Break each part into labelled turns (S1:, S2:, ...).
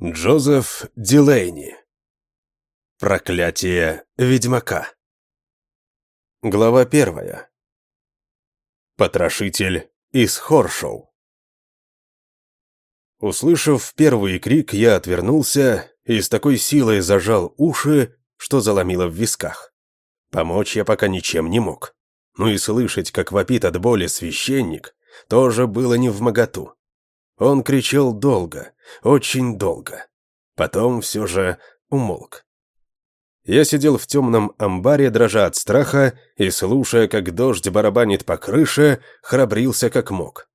S1: Джозеф Дилейни. Проклятие ведьмака. Глава первая. Потрошитель из Хоршоу. Услышав первый крик, я отвернулся и с такой силой зажал уши, что заломило в висках. Помочь я пока ничем не мог. Ну и слышать, как вопит от боли священник, тоже было не в моготу. Он кричал долго, очень долго. Потом все же умолк. Я сидел в темном амбаре, дрожа от страха, и, слушая, как дождь барабанит по крыше, храбрился как мог.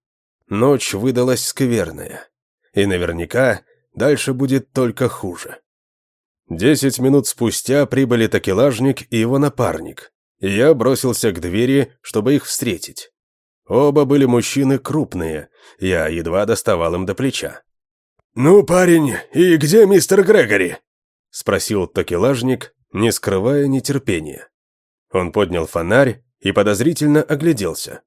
S1: Ночь выдалась скверная. И наверняка дальше будет только хуже. Десять минут спустя прибыли такелажник и его напарник, я бросился к двери, чтобы их встретить. Оба были мужчины крупные, я едва доставал им до плеча.
S2: «Ну, парень, и где мистер Грегори?»
S1: — спросил такелажник, не скрывая нетерпения. Он поднял фонарь и подозрительно огляделся.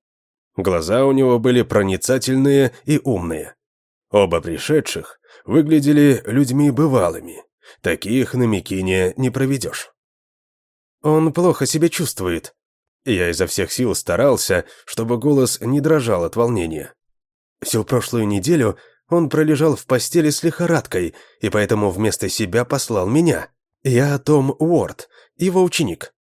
S1: Глаза у него были проницательные и умные. Оба пришедших выглядели людьми бывалыми. Таких на Микине не проведешь. «Он плохо себя чувствует», я изо всех сил старался, чтобы голос не дрожал от волнения. Всю прошлую неделю он пролежал в постели с лихорадкой, и поэтому вместо себя послал меня. Я Том Уорд, его ученик.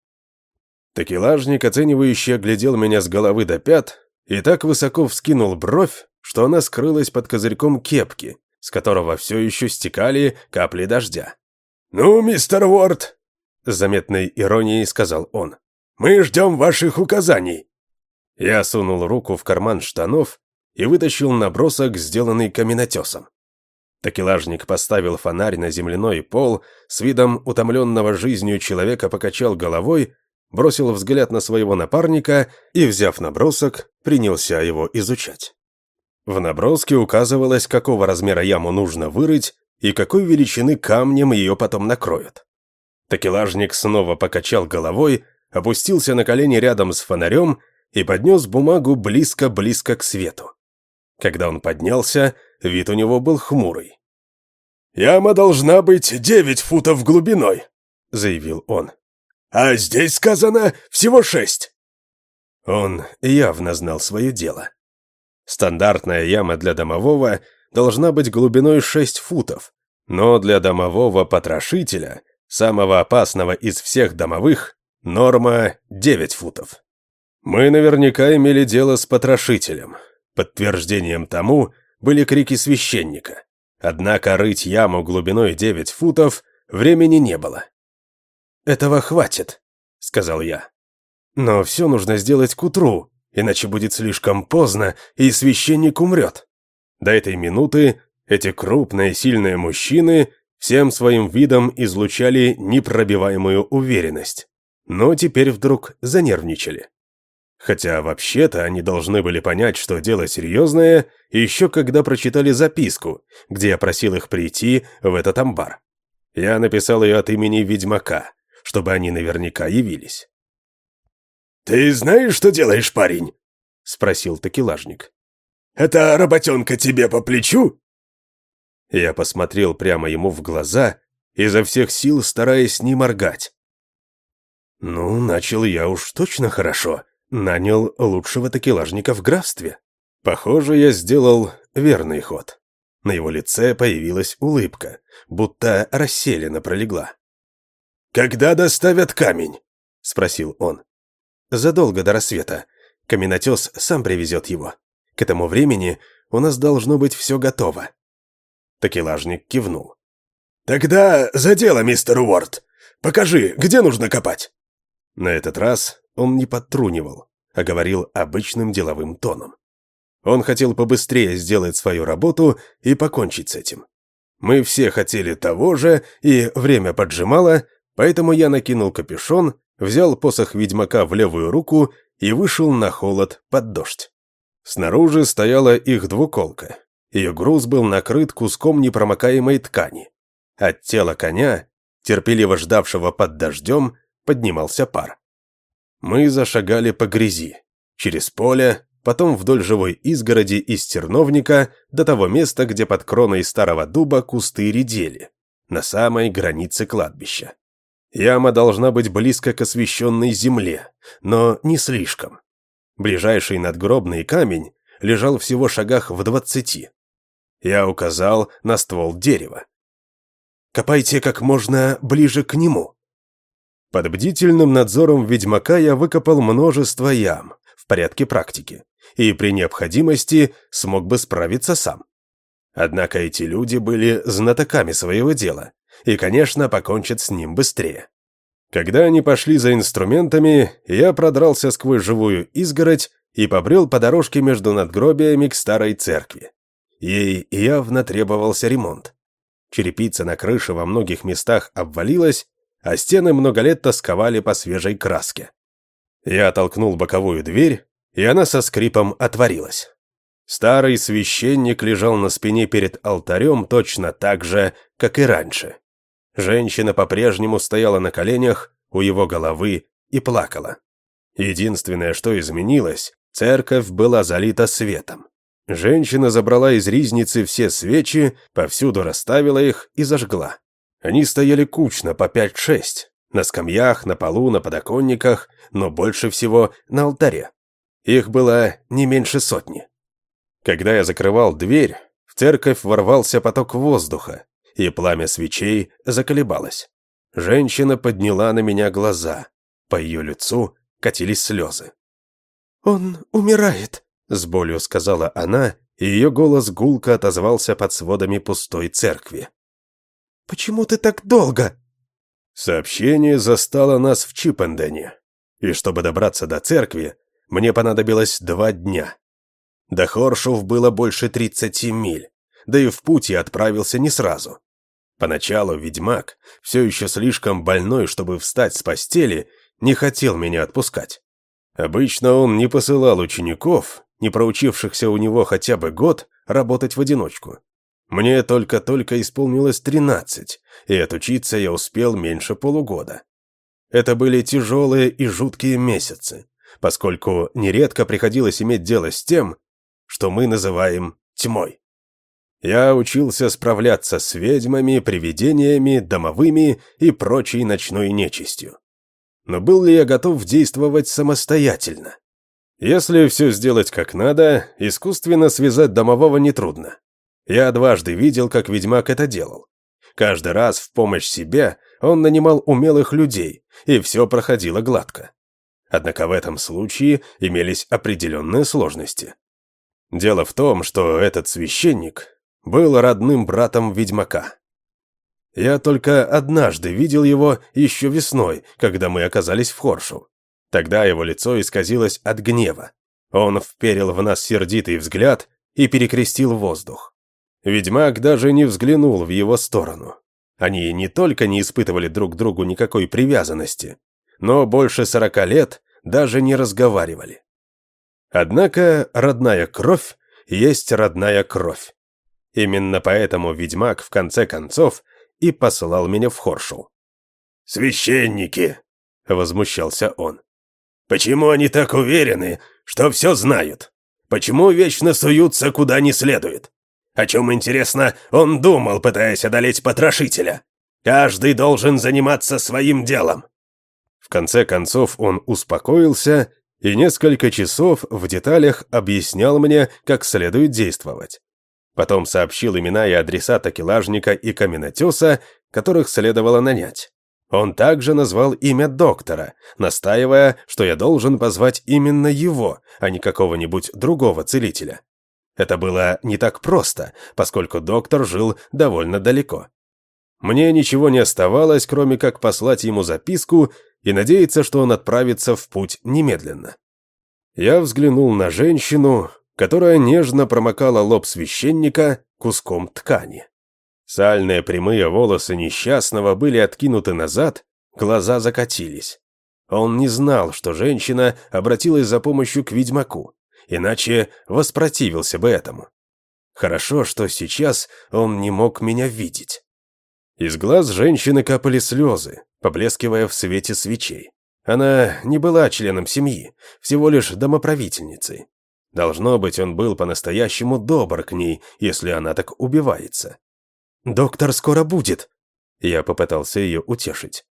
S1: Такелажник, оценивающе оглядел меня с головы до пят и так высоко вскинул бровь, что она скрылась под козырьком кепки, с которого все еще стекали капли дождя.
S2: «Ну, мистер Уорд», — с заметной иронией сказал он, мы ждем ваших указаний».
S1: Я сунул руку в карман штанов и вытащил набросок, сделанный каменотесом. Такелажник поставил фонарь на земляной пол, с видом утомленного жизнью человека покачал головой, бросил взгляд на своего напарника и, взяв набросок, принялся его изучать. В наброске указывалось, какого размера яму нужно вырыть и какой величины камнем ее потом накроют. Такелажник снова покачал головой, опустился на колени рядом с фонарем и поднес бумагу близко-близко к свету. Когда он поднялся, вид у него был хмурый.
S2: «Яма должна быть девять футов глубиной», — заявил он. «А здесь сказано всего шесть».
S1: Он явно знал свое дело. Стандартная яма для домового должна быть глубиной 6 футов, но для домового потрошителя, самого опасного из всех домовых, Норма 9 футов. Мы наверняка имели дело с потрошителем. Подтверждением тому были крики священника. Однако рыть яму глубиной 9 футов времени не было. «Этого хватит», — сказал я. «Но все нужно сделать к утру, иначе будет слишком поздно, и священник умрет». До этой минуты эти крупные сильные мужчины всем своим видом излучали непробиваемую уверенность но теперь вдруг занервничали. Хотя вообще-то они должны были понять, что дело серьезное, еще когда прочитали записку, где я просил их прийти в этот амбар. Я написал ее от имени ведьмака, чтобы они наверняка явились.
S2: «Ты знаешь, что делаешь, парень?» — спросил такелажник. «Это работенка тебе по плечу?»
S1: Я посмотрел прямо ему в глаза, изо всех сил стараясь не моргать. Ну, начал я уж точно хорошо. Нанял лучшего такелажника в графстве. Похоже, я сделал верный ход. На его лице появилась улыбка, будто расселена пролегла.
S2: «Когда доставят камень?» — спросил он.
S1: «Задолго до рассвета. Каменотес сам привезет его. К этому времени у нас должно быть все готово». Такелажник кивнул.
S2: «Тогда за дело, мистер Уорд. Покажи, где нужно копать».
S1: На этот раз он не подтрунивал, а говорил обычным деловым тоном. Он хотел побыстрее сделать свою работу и покончить с этим. Мы все хотели того же, и время поджимало, поэтому я накинул капюшон, взял посох ведьмака в левую руку и вышел на холод под дождь. Снаружи стояла их двуколка. Ее груз был накрыт куском непромокаемой ткани. От тела коня, терпеливо ждавшего под дождем, поднимался пар. Мы зашагали по грязи, через поле, потом вдоль живой изгороди из терновника до того места, где под кроной старого дуба кусты редели, на самой границе кладбища. Яма должна быть близко к освещенной земле, но не слишком. Ближайший надгробный камень лежал всего шагах в двадцати. Я указал на ствол дерева. «Копайте как можно ближе к нему». Под бдительным надзором ведьмака я выкопал множество ям в порядке практики и при необходимости смог бы справиться сам. Однако эти люди были знатоками своего дела и, конечно, покончат с ним быстрее. Когда они пошли за инструментами, я продрался сквозь живую изгородь и побрел по дорожке между надгробиями к старой церкви. Ей явно требовался ремонт. Черепица на крыше во многих местах обвалилась, а стены много лет тосковали по свежей краске. Я толкнул боковую дверь, и она со скрипом отворилась. Старый священник лежал на спине перед алтарем точно так же, как и раньше. Женщина по-прежнему стояла на коленях у его головы и плакала. Единственное, что изменилось, церковь была залита светом. Женщина забрала из ризницы все свечи, повсюду расставила их и зажгла. Они стояли кучно по пять-шесть, на скамьях, на полу, на подоконниках, но больше всего на алтаре. Их было не меньше сотни. Когда я закрывал дверь, в церковь ворвался поток воздуха, и пламя свечей заколебалось. Женщина подняла на меня глаза. По ее лицу катились слезы.
S3: «Он умирает», — с болью сказала она, и ее голос гулко отозвался под сводами пустой церкви. «Почему ты так долго?»
S1: Сообщение застало нас в Чипендене, и чтобы добраться до церкви, мне понадобилось два дня. До Хоршев было больше тридцати миль, да и в путь я отправился не сразу. Поначалу ведьмак, все еще слишком больной, чтобы встать с постели, не хотел меня отпускать. Обычно он не посылал учеников, не проучившихся у него хотя бы год, работать в одиночку. Мне только-только исполнилось тринадцать, и отучиться я успел меньше полугода. Это были тяжелые и жуткие месяцы, поскольку нередко приходилось иметь дело с тем, что мы называем тьмой. Я учился справляться с ведьмами, привидениями, домовыми и прочей ночной нечистью. Но был ли я готов действовать самостоятельно? Если все сделать как надо, искусственно связать домового нетрудно. Я дважды видел, как ведьмак это делал. Каждый раз в помощь себе он нанимал умелых людей, и все проходило гладко. Однако в этом случае имелись определенные сложности. Дело в том, что этот священник был родным братом ведьмака. Я только однажды видел его еще весной, когда мы оказались в Хоршу. Тогда его лицо исказилось от гнева. Он вперил в нас сердитый взгляд и перекрестил воздух. Ведьмак даже не взглянул в его сторону. Они не только не испытывали друг другу никакой привязанности, но больше сорока лет даже не разговаривали. Однако родная кровь есть родная кровь. Именно поэтому ведьмак в конце концов и послал меня в Хоршу.
S2: «Священники!» — возмущался он. «Почему они так уверены, что все знают? Почему вечно суются куда не следует? О чем, интересно, он думал, пытаясь одолеть потрошителя? Каждый должен заниматься своим делом».
S1: В конце концов он успокоился и несколько часов в деталях объяснял мне, как следует действовать. Потом сообщил имена и адреса такелажника и каменотеса, которых следовало нанять. Он также назвал имя доктора, настаивая, что я должен позвать именно его, а не какого-нибудь другого целителя. Это было не так просто, поскольку доктор жил довольно далеко. Мне ничего не оставалось, кроме как послать ему записку и надеяться, что он отправится в путь немедленно. Я взглянул на женщину, которая нежно промокала лоб священника куском ткани. Сальные прямые волосы несчастного были откинуты назад, глаза закатились. Он не знал, что женщина обратилась за помощью к ведьмаку, иначе воспротивился бы этому. Хорошо, что сейчас он не мог меня видеть. Из глаз женщины капали слезы, поблескивая в свете свечей. Она не была членом семьи, всего лишь домоправительницей. Должно быть, он был по-настоящему добр к ней, если она так убивается.
S3: «Доктор скоро будет», —
S1: я попытался ее утешить.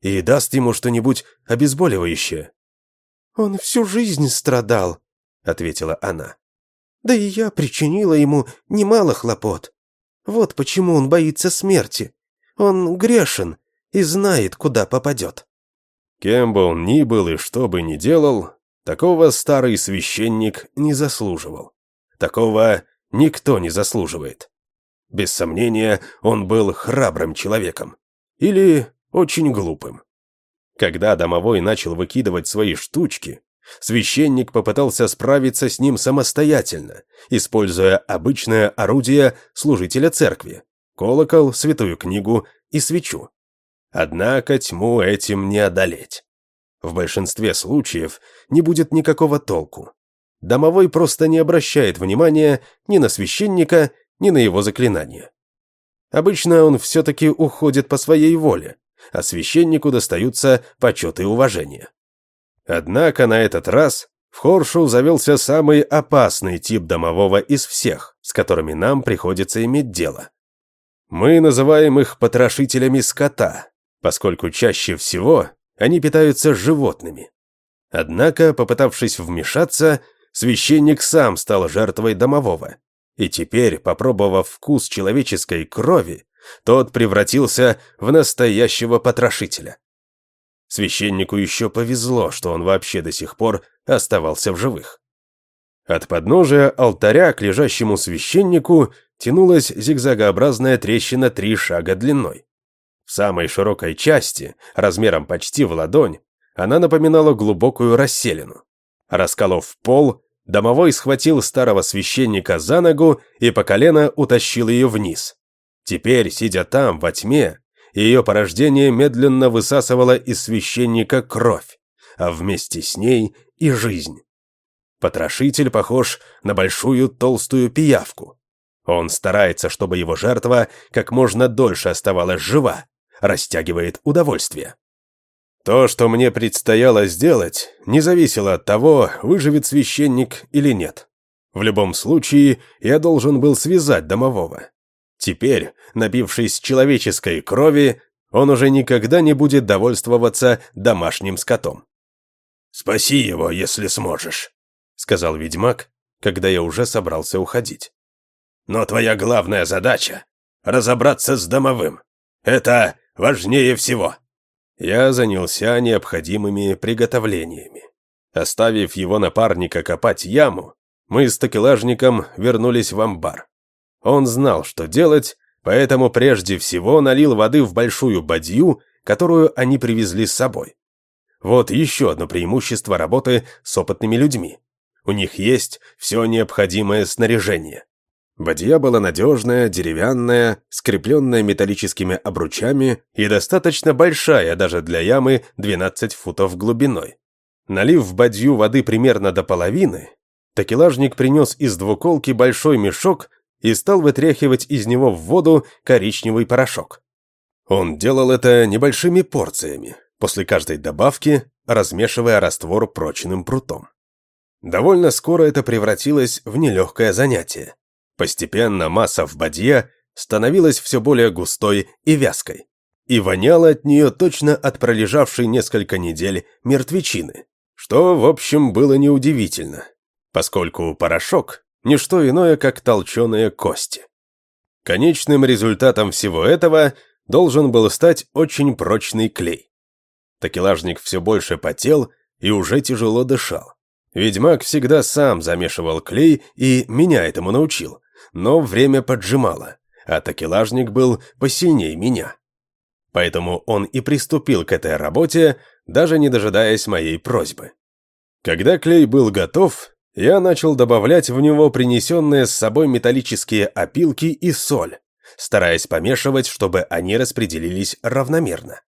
S1: «И даст ему что-нибудь обезболивающее».
S3: «Он всю жизнь страдал», — ответила она. «Да и я причинила ему немало хлопот. Вот почему он боится смерти. Он грешен и знает, куда попадет».
S1: Кем бы он ни был и что бы ни делал, такого старый священник не заслуживал. Такого никто не заслуживает. Без сомнения, он был храбрым человеком. Или очень глупым. Когда домовой начал выкидывать свои штучки, священник попытался справиться с ним самостоятельно, используя обычное орудие служителя церкви – колокол, святую книгу и свечу. Однако тьму этим не одолеть. В большинстве случаев не будет никакого толку. Домовой просто не обращает внимания ни на священника, ни на его заклинания. Обычно он все-таки уходит по своей воле, а священнику достаются почет и уважение. Однако на этот раз в Хоршу завелся самый опасный тип домового из всех, с которыми нам приходится иметь дело. Мы называем их потрошителями скота, поскольку чаще всего они питаются животными. Однако, попытавшись вмешаться, священник сам стал жертвой домового. И теперь, попробовав вкус человеческой крови, тот превратился в настоящего потрошителя. Священнику еще повезло, что он вообще до сих пор оставался в живых. От подножия алтаря к лежащему священнику тянулась зигзагообразная трещина три шага длиной. В самой широкой части, размером почти в ладонь, она напоминала глубокую расселину. Расколов пол, домовой схватил старого священника за ногу и по колено утащил ее вниз. Теперь, сидя там, во тьме, ее порождение медленно высасывало из священника кровь, а вместе с ней и жизнь. Потрошитель похож на большую толстую пиявку. Он старается, чтобы его жертва как можно дольше оставалась жива, растягивает удовольствие. То, что мне предстояло сделать, не зависело от того, выживет священник или нет. В любом случае, я должен был связать домового. Теперь, напившись человеческой крови, он уже никогда не будет довольствоваться домашним скотом.
S2: «Спаси его, если сможешь», — сказал ведьмак, когда я уже собрался уходить. «Но твоя главная задача — разобраться с домовым. Это важнее всего».
S1: Я занялся необходимыми приготовлениями. Оставив его напарника копать яму, мы с такелажником вернулись в амбар. Он знал, что делать, поэтому прежде всего налил воды в большую бадью, которую они привезли с собой. Вот еще одно преимущество работы с опытными людьми. У них есть все необходимое снаряжение. Бадья была надежная, деревянная, скрепленная металлическими обручами и достаточно большая даже для ямы 12 футов глубиной. Налив в бадью воды примерно до половины, такелажник принес из двуколки большой мешок и стал вытряхивать из него в воду коричневый порошок. Он делал это небольшими порциями, после каждой добавки размешивая раствор прочным прутом. Довольно скоро это превратилось в нелегкое занятие. Постепенно масса в бадье становилась все более густой и вязкой, и воняло от нее точно от пролежавшей несколько недель мертвечины, что, в общем, было неудивительно, поскольку порошок – не что иное, как толченые кости. Конечным результатом всего этого должен был стать очень прочный клей. Такелажник все больше потел и уже тяжело дышал. Ведьмак всегда сам замешивал клей и меня этому научил, но время поджимало, а такелажник был посильнее меня. Поэтому он и приступил к этой работе, даже не дожидаясь моей просьбы. Когда клей был готов, я начал добавлять в него принесенные с собой металлические опилки и соль, стараясь помешивать, чтобы они распределились равномерно.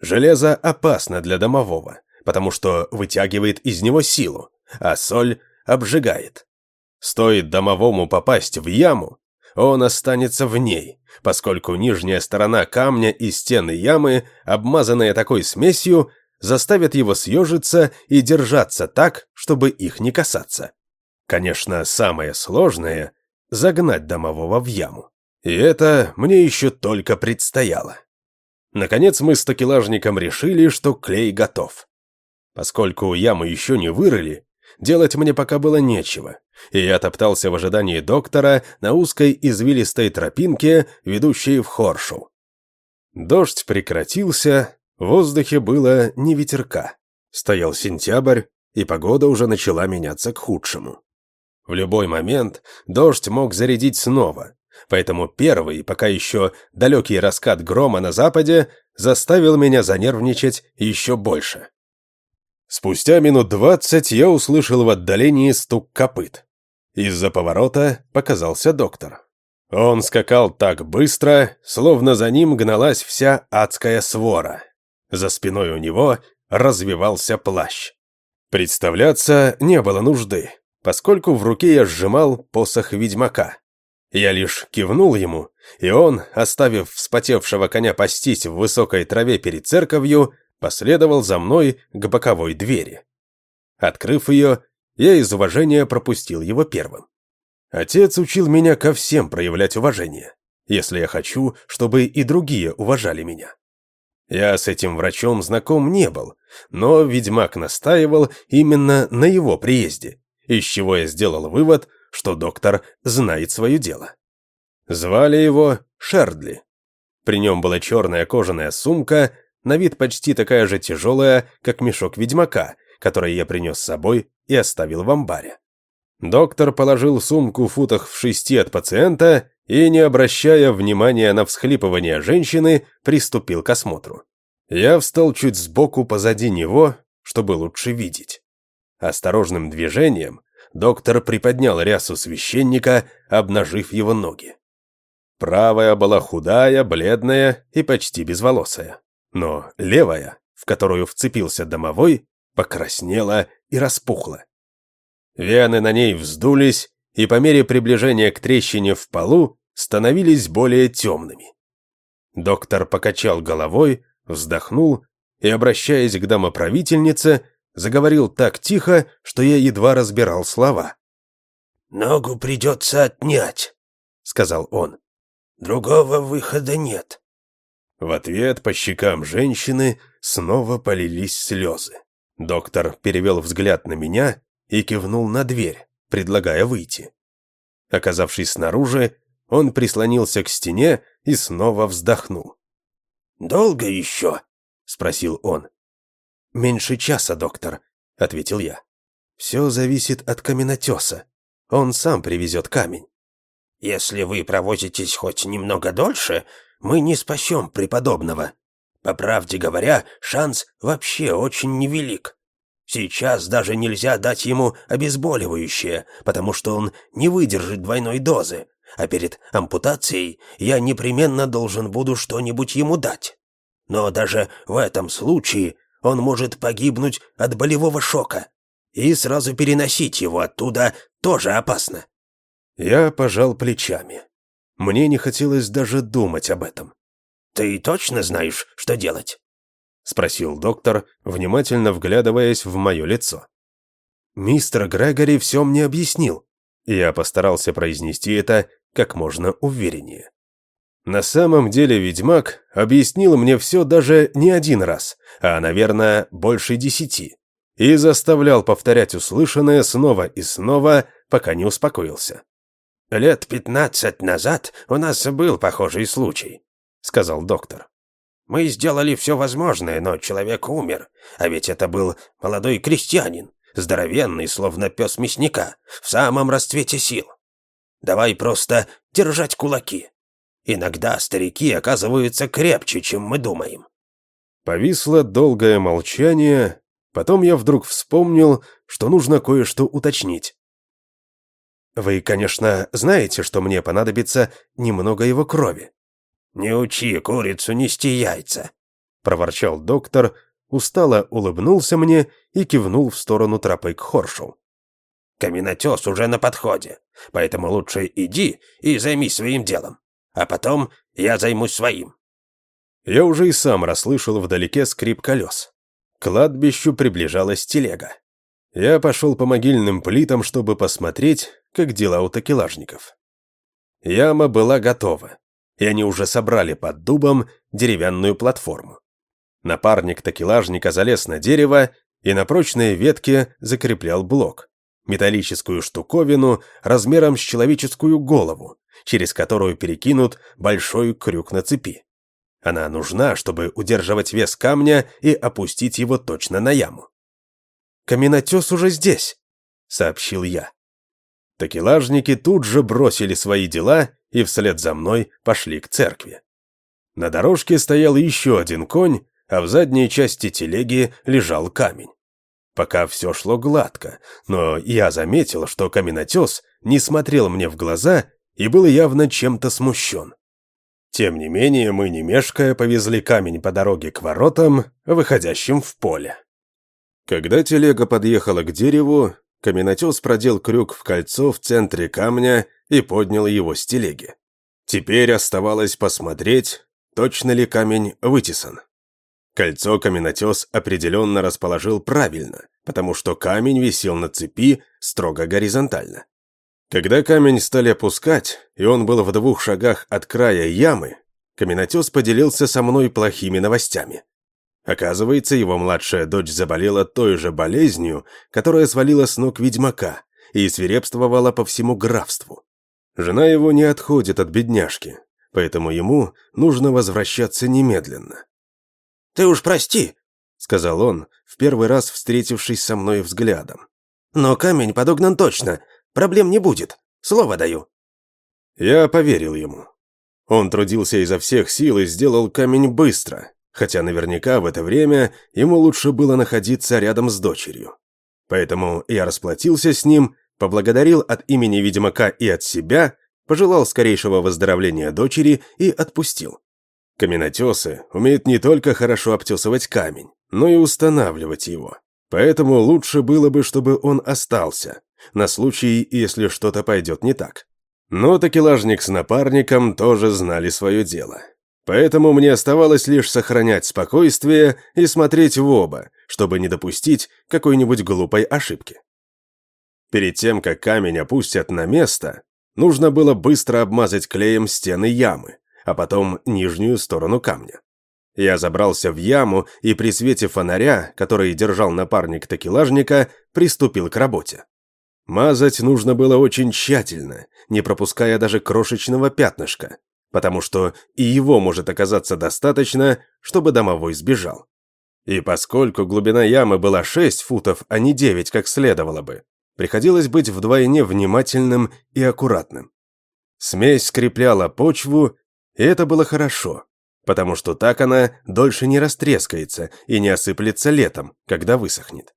S1: Железо опасно для домового, потому что вытягивает из него силу, а соль обжигает. Стоит домовому попасть в яму, он останется в ней, поскольку нижняя сторона камня и стены ямы, обмазанные такой смесью, заставят его съежиться и держаться так, чтобы их не касаться. Конечно, самое сложное — загнать домового в яму. И это мне еще только предстояло. Наконец мы с такелажником решили, что клей готов. Поскольку яму еще не вырыли, делать мне пока было нечего, и я топтался в ожидании доктора на узкой извилистой тропинке, ведущей в Хоршу. Дождь прекратился, в воздухе было не ветерка. Стоял сентябрь, и погода уже начала меняться к худшему. В любой момент дождь мог зарядить снова, поэтому первый, пока еще далекий раскат грома на западе, заставил меня занервничать еще больше. Спустя минут двадцать я услышал в отдалении стук копыт. Из-за поворота показался доктор. Он скакал так быстро, словно за ним гналась вся адская свора. За спиной у него развивался плащ. Представляться не было нужды, поскольку в руке я сжимал посох ведьмака. Я лишь кивнул ему, и он, оставив вспотевшего коня пастись в высокой траве перед церковью, последовал за мной к боковой двери. Открыв ее, я из уважения пропустил его первым. Отец учил меня ко всем проявлять уважение, если я хочу, чтобы и другие уважали меня. Я с этим врачом знаком не был, но ведьмак настаивал именно на его приезде, из чего я сделал вывод, что доктор знает свое дело. Звали его Шердли. При нем была черная кожаная сумка, на вид почти такая же тяжелая, как мешок ведьмака, который я принес с собой и оставил в амбаре. Доктор положил сумку в футах в шести от пациента и, не обращая внимания на всхлипывание женщины, приступил к осмотру. Я встал чуть сбоку позади него, чтобы лучше видеть. Осторожным движением доктор приподнял рясу священника, обнажив его ноги. Правая была худая, бледная и почти безволосая, но левая, в которую вцепился домовой, покраснела и распухла. Вены на ней вздулись, и по мере приближения к трещине в полу становились более темными. Доктор покачал головой, вздохнул и, обращаясь к домоправительнице, заговорил так тихо, что я едва разбирал слова.
S2: «Ногу придется отнять», — сказал он. «Другого выхода нет».
S1: В ответ по щекам женщины снова полились слезы. Доктор перевел взгляд на меня и кивнул на дверь, предлагая выйти. Оказавшись снаружи, он прислонился к стене и снова вздохнул.
S2: «Долго еще?» — спросил он.
S3: «Меньше часа, доктор», — ответил я. «Все зависит от каменотеса. Он сам привезет камень».
S2: «Если вы провозитесь хоть немного дольше, мы не спасем преподобного. По правде говоря, шанс вообще очень невелик. Сейчас даже нельзя дать ему обезболивающее, потому что он не выдержит двойной дозы, а перед ампутацией я непременно должен буду что-нибудь ему дать. Но даже в этом случае он может погибнуть от болевого шока, и сразу переносить его оттуда тоже опасно.
S1: Я пожал плечами. Мне не хотелось даже думать об этом.
S2: «Ты точно знаешь, что делать?» — спросил доктор, внимательно вглядываясь в мое лицо.
S3: «Мистер Грегори все мне объяснил».
S1: Я постарался произнести это как можно увереннее. На самом деле ведьмак объяснил мне все даже не один раз, а, наверное, больше десяти, и заставлял повторять услышанное снова и снова, пока не успокоился.
S2: «Лет пятнадцать назад у нас был похожий случай», — сказал доктор. «Мы сделали все возможное, но человек умер, а ведь это был молодой крестьянин, здоровенный, словно пес мясника, в самом расцвете сил. Давай просто держать кулаки. Иногда старики оказываются крепче, чем мы думаем».
S1: Повисло долгое молчание, потом я вдруг вспомнил, что нужно кое-что уточнить.
S3: «Вы, конечно, знаете, что мне понадобится немного его крови».
S2: «Не учи курицу нести яйца», —
S1: проворчал доктор, устало улыбнулся мне и кивнул в сторону тропы к Хоршу.
S2: Каменотес уже на подходе, поэтому лучше иди и займись своим делом. А потом я займусь своим».
S1: Я уже и сам расслышал вдалеке скрип колес. К кладбищу приближалась телега. Я пошел по могильным плитам, чтобы посмотреть, как дела у такелажников. Яма была готова, и они уже собрали под дубом деревянную платформу. Напарник такелажника залез на дерево и на прочной ветке закреплял блок, металлическую штуковину размером с человеческую голову, через которую перекинут большой крюк на цепи. Она нужна, чтобы удерживать вес камня и опустить его точно на яму. «Каменотес уже здесь», — сообщил я. Такелажники тут же бросили свои дела и вслед за мной пошли к церкви. На дорожке стоял еще один конь, а в задней части телеги лежал камень. Пока все шло гладко, но я заметил, что каменотес не смотрел мне в глаза и был явно чем-то смущен. Тем не менее, мы, не мешкая, повезли камень по дороге к воротам, выходящим в поле. Когда телега подъехала к дереву, каменотес продел крюк в кольцо в центре камня и поднял его с телеги. Теперь оставалось посмотреть, точно ли камень вытесан. Кольцо каменотес определенно расположил правильно, потому что камень висел на цепи строго горизонтально. Когда камень стали опускать, и он был в двух шагах от края ямы, каменотес поделился со мной плохими новостями. Оказывается, его младшая дочь заболела той же болезнью, которая свалила с ног ведьмака и свирепствовала по всему графству. Жена его не отходит от бедняжки, поэтому ему нужно возвращаться немедленно.
S3: «Ты уж прости», — сказал
S1: он, в первый раз встретившись со мной взглядом.
S3: «Но камень подогнан точно. Проблем не будет. Слово даю».
S1: Я поверил ему. Он трудился изо всех сил и сделал камень быстро, хотя наверняка в это время ему лучше было находиться рядом с дочерью. Поэтому я расплатился с ним, поблагодарил от имени Ведьмака и от себя, пожелал скорейшего выздоровления дочери и отпустил. Каменотесы умеют не только хорошо обтесывать камень, но и устанавливать его. Поэтому лучше было бы, чтобы он остался, на случай, если что-то пойдет не так. Но такелажник с напарником тоже знали свое дело. Поэтому мне оставалось лишь сохранять спокойствие и смотреть в оба, чтобы не допустить какой-нибудь глупой ошибки. Перед тем, как камень опустят на место, нужно было быстро обмазать клеем стены ямы, а потом нижнюю сторону камня. Я забрался в яму и при свете фонаря, который держал напарник такелажника, приступил к работе. Мазать нужно было очень тщательно, не пропуская даже крошечного пятнышка, потому что и его может оказаться достаточно, чтобы домовой сбежал. И поскольку глубина ямы была 6 футов, а не 9, как следовало бы, приходилось быть вдвойне внимательным и аккуратным. Смесь скрепляла почву и это было хорошо, потому что так она дольше не растрескается и не осыплется летом, когда высохнет.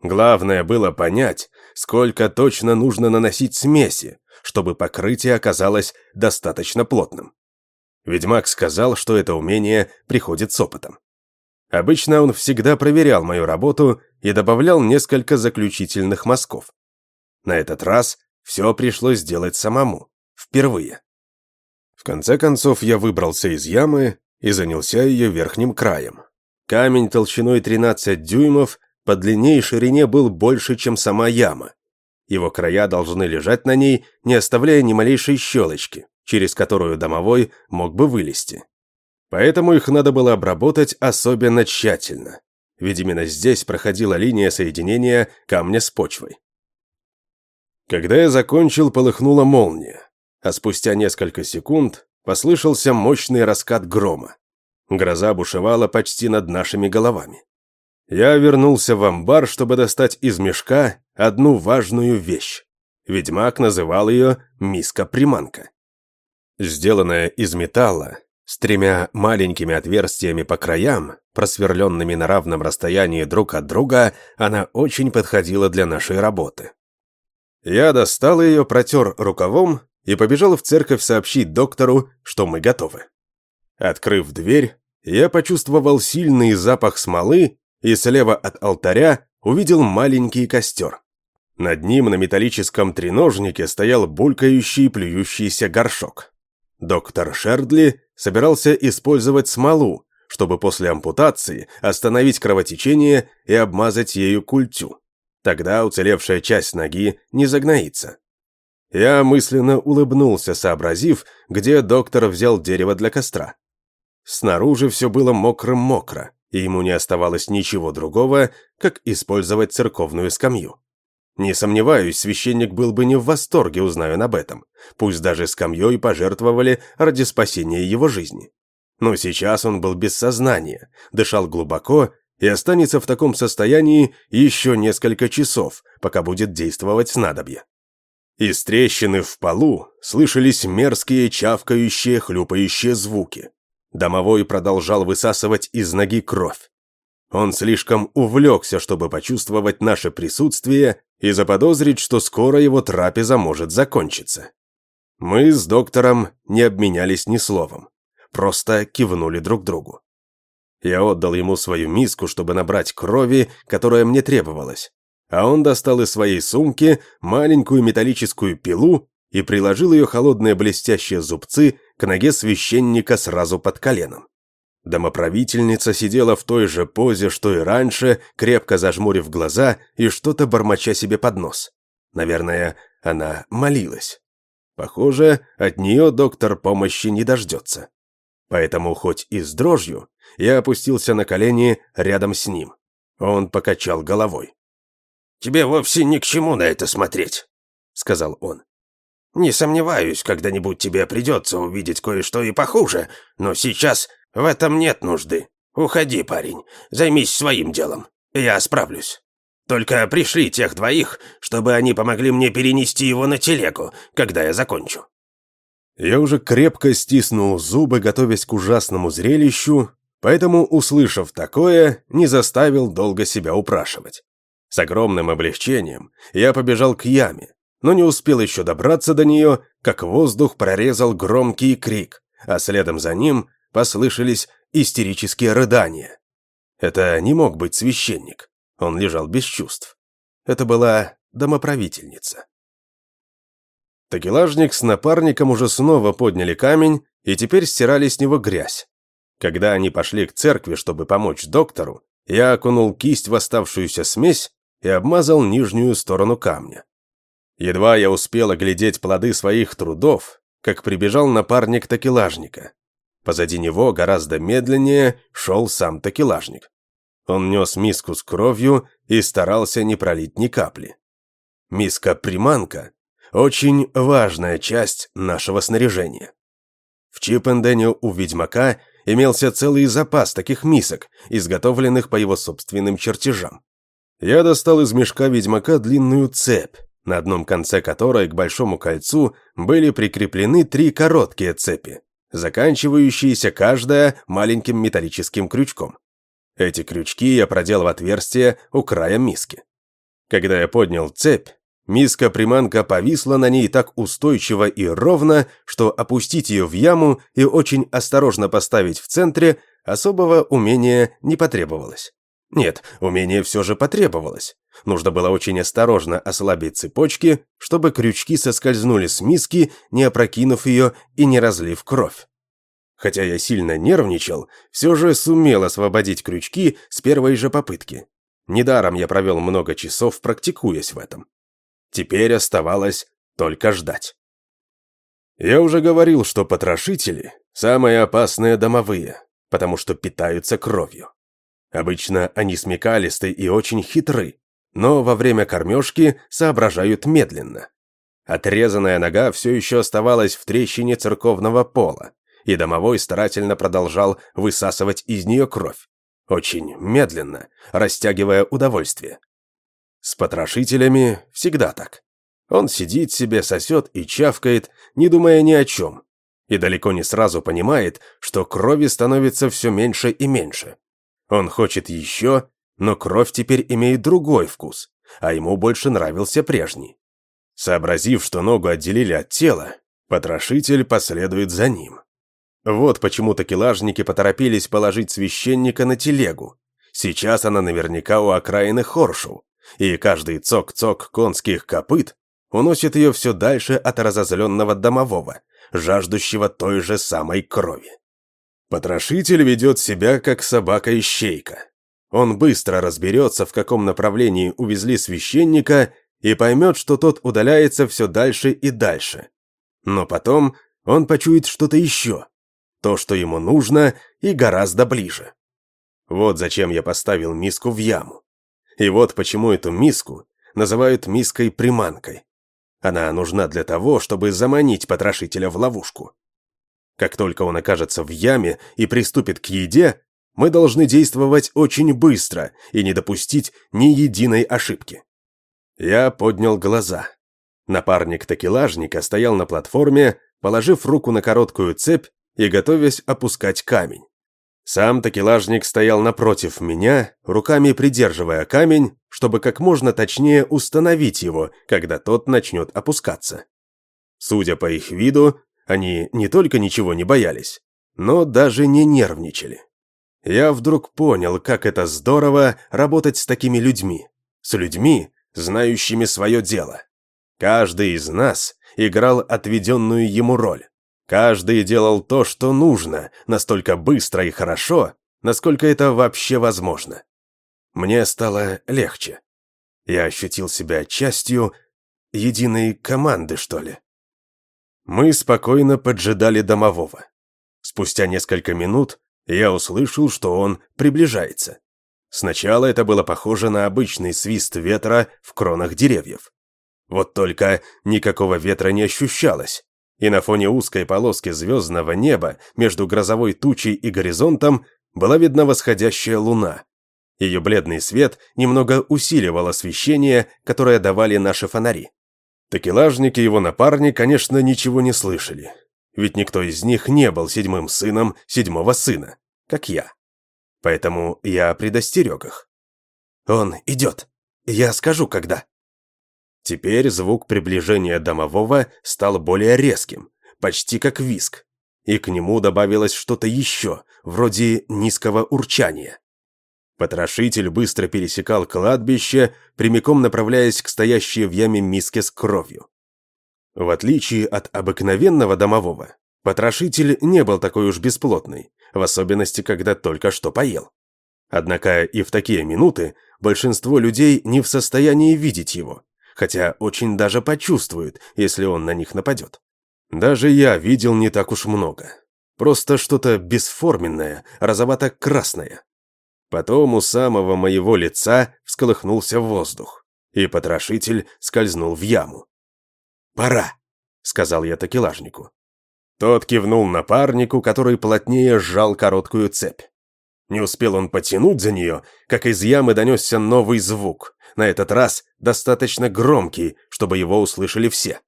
S1: Главное было понять, сколько точно нужно наносить смеси, чтобы покрытие оказалось достаточно плотным. Ведьмак сказал, что это умение приходит с опытом. Обычно он всегда проверял мою работу и добавлял несколько заключительных мазков. На этот раз все пришлось делать самому, впервые конце концов я выбрался из ямы и занялся ее верхним краем. Камень толщиной 13 дюймов по длине и ширине был больше, чем сама яма. Его края должны лежать на ней, не оставляя ни малейшей щелочки, через которую домовой мог бы вылезти. Поэтому их надо было обработать особенно тщательно, ведь именно здесь проходила линия соединения камня с почвой. Когда я закончил, полыхнула молния а спустя несколько секунд послышался мощный раскат грома. Гроза бушевала почти над нашими головами. Я вернулся в амбар, чтобы достать из мешка одну важную вещь. Ведьмак называл ее «миска-приманка». Сделанная из металла, с тремя маленькими отверстиями по краям, просверленными на равном расстоянии друг от друга, она очень подходила для нашей работы. Я достал ее, протер рукавом и побежал в церковь сообщить доктору, что мы готовы. Открыв дверь, я почувствовал сильный запах смолы и слева от алтаря увидел маленький костер. Над ним на металлическом треножнике стоял булькающий плюющийся горшок. Доктор Шердли собирался использовать смолу, чтобы после ампутации остановить кровотечение и обмазать ею культю. Тогда уцелевшая часть ноги не загноится. Я мысленно улыбнулся, сообразив, где доктор взял дерево для костра. Снаружи все было мокрым-мокро, и ему не оставалось ничего другого, как использовать церковную скамью. Не сомневаюсь, священник был бы не в восторге, узная об этом. Пусть даже скамьей пожертвовали ради спасения его жизни. Но сейчас он был без сознания, дышал глубоко и останется в таком состоянии еще несколько часов, пока будет действовать снадобье. Из трещины в полу слышались мерзкие чавкающие, хлюпающие звуки. Домовой продолжал высасывать из ноги кровь. Он слишком увлекся, чтобы почувствовать наше присутствие и заподозрить, что скоро его трапеза может закончиться. Мы с доктором не обменялись ни словом, просто кивнули друг другу. Я отдал ему свою миску, чтобы набрать крови, которая мне требовалась, а он достал из своей сумки маленькую металлическую пилу и приложил ее холодные блестящие зубцы к ноге священника сразу под коленом. Домоправительница сидела в той же позе, что и раньше, крепко зажмурив глаза и что-то бормоча себе под нос. Наверное, она молилась. Похоже, от нее доктор помощи не дождется. Поэтому, хоть и с дрожью, я опустился на колени рядом с ним. Он покачал головой.
S2: «Тебе вовсе ни к чему на это смотреть», — сказал он. «Не сомневаюсь, когда-нибудь тебе придется увидеть кое-что и похуже, но сейчас в этом нет нужды. Уходи, парень, займись своим делом. Я справлюсь. Только пришли тех двоих, чтобы они помогли мне перенести его на телегу, когда я закончу».
S1: Я уже крепко стиснул зубы, готовясь к ужасному зрелищу, поэтому, услышав такое, не заставил долго себя упрашивать. С огромным облегчением я побежал к яме, но не успел еще добраться до нее, как воздух прорезал громкий крик, а следом за ним послышались истерические рыдания. Это не мог быть священник, он лежал без чувств. Это была домоправительница. Такелажник с напарником уже снова подняли камень и теперь стирали с него грязь. Когда они пошли к церкви, чтобы помочь доктору, я окунул кисть в оставшуюся смесь и обмазал нижнюю сторону камня. Едва я успел оглядеть плоды своих трудов, как прибежал напарник такелажника. Позади него гораздо медленнее шел сам такелажник. Он нес миску с кровью и старался не пролить ни капли. Миска-приманка – очень важная часть нашего снаряжения. В Чипендене у ведьмака имелся целый запас таких мисок, изготовленных по его собственным чертежам. Я достал из мешка ведьмака длинную цепь, на одном конце которой к большому кольцу были прикреплены три короткие цепи, заканчивающиеся каждая маленьким металлическим крючком. Эти крючки я продел в отверстие у края миски. Когда я поднял цепь, миска-приманка повисла на ней так устойчиво и ровно, что опустить ее в яму и очень осторожно поставить в центре особого умения не потребовалось. Нет, умение все же потребовалось. Нужно было очень осторожно ослабить цепочки, чтобы крючки соскользнули с миски, не опрокинув ее и не разлив кровь. Хотя я сильно нервничал, все же сумел освободить крючки с первой же попытки. Недаром я провел много часов, практикуясь в этом. Теперь оставалось только ждать. Я уже говорил, что потрошители – самые опасные домовые, потому что питаются кровью. Обычно они смекалисты и очень хитры, но во время кормежки соображают медленно. Отрезанная нога все еще оставалась в трещине церковного пола, и домовой старательно продолжал высасывать из нее кровь. Очень медленно, растягивая удовольствие. С потрошителями всегда так. Он сидит себе, сосет и чавкает, не думая ни о чем. И далеко не сразу понимает, что крови становится все меньше и меньше. Он хочет еще, но кровь теперь имеет другой вкус, а ему больше нравился прежний. Сообразив, что ногу отделили от тела, потрошитель последует за ним. Вот почему такелажники поторопились положить священника на телегу. Сейчас она наверняка у окраины Хоршу, и каждый цок-цок конских копыт уносит ее все дальше от разозленного домового, жаждущего той же самой крови. Потрошитель ведет себя, как собака-ищейка. Он быстро разберется, в каком направлении увезли священника, и поймет, что тот удаляется все дальше и дальше. Но потом он почует что-то еще, то, что ему нужно, и гораздо ближе. Вот зачем я поставил миску в яму. И вот почему эту миску называют миской-приманкой. Она нужна для того, чтобы заманить потрошителя в ловушку. Как только он окажется в яме и приступит к еде, мы должны действовать очень быстро и не допустить ни единой ошибки. Я поднял глаза. Напарник такелажника стоял на платформе, положив руку на короткую цепь и готовясь опускать камень. Сам такелажник стоял напротив меня, руками придерживая камень, чтобы как можно точнее установить его, когда тот начнет опускаться. Судя по их виду, они не только ничего не боялись, но даже не нервничали. Я вдруг понял, как это здорово работать с такими людьми. С людьми, знающими свое дело. Каждый из нас играл отведенную ему роль. Каждый делал то, что нужно, настолько быстро и хорошо, насколько это вообще возможно. Мне стало легче. Я ощутил себя частью единой команды, что ли. Мы спокойно поджидали домового. Спустя несколько минут я услышал, что он приближается. Сначала это было похоже на обычный свист ветра в кронах деревьев. Вот только никакого ветра не ощущалось, и на фоне узкой полоски звездного неба между грозовой тучей и горизонтом была видна восходящая луна. Ее бледный свет немного усиливал освещение, которое давали наши фонари. Такелажник и его напарник, конечно, ничего не слышали, ведь никто из них не был седьмым сыном седьмого сына, как я. Поэтому я предостерег их. «Он идет. Я скажу, когда». Теперь звук приближения домового стал более резким, почти как виск, и к нему добавилось что-то еще, вроде низкого урчания. Потрошитель быстро пересекал кладбище, прямиком направляясь к стоящей в яме миске с кровью. В отличие от обыкновенного домового, потрошитель не был такой уж бесплотный, в особенности, когда только что поел. Однако и в такие минуты большинство людей не в состоянии видеть его, хотя очень даже почувствует, если он на них нападет. Даже я видел не так уж много. Просто что-то бесформенное, розовато-красное. Потом у самого моего лица всколыхнулся воздух, и потрошитель скользнул в яму. «Пора», — сказал я такелажнику. Тот кивнул напарнику, который плотнее сжал короткую цепь. Не успел он потянуть за нее, как из ямы донесся новый звук, на этот раз достаточно громкий, чтобы его услышали все.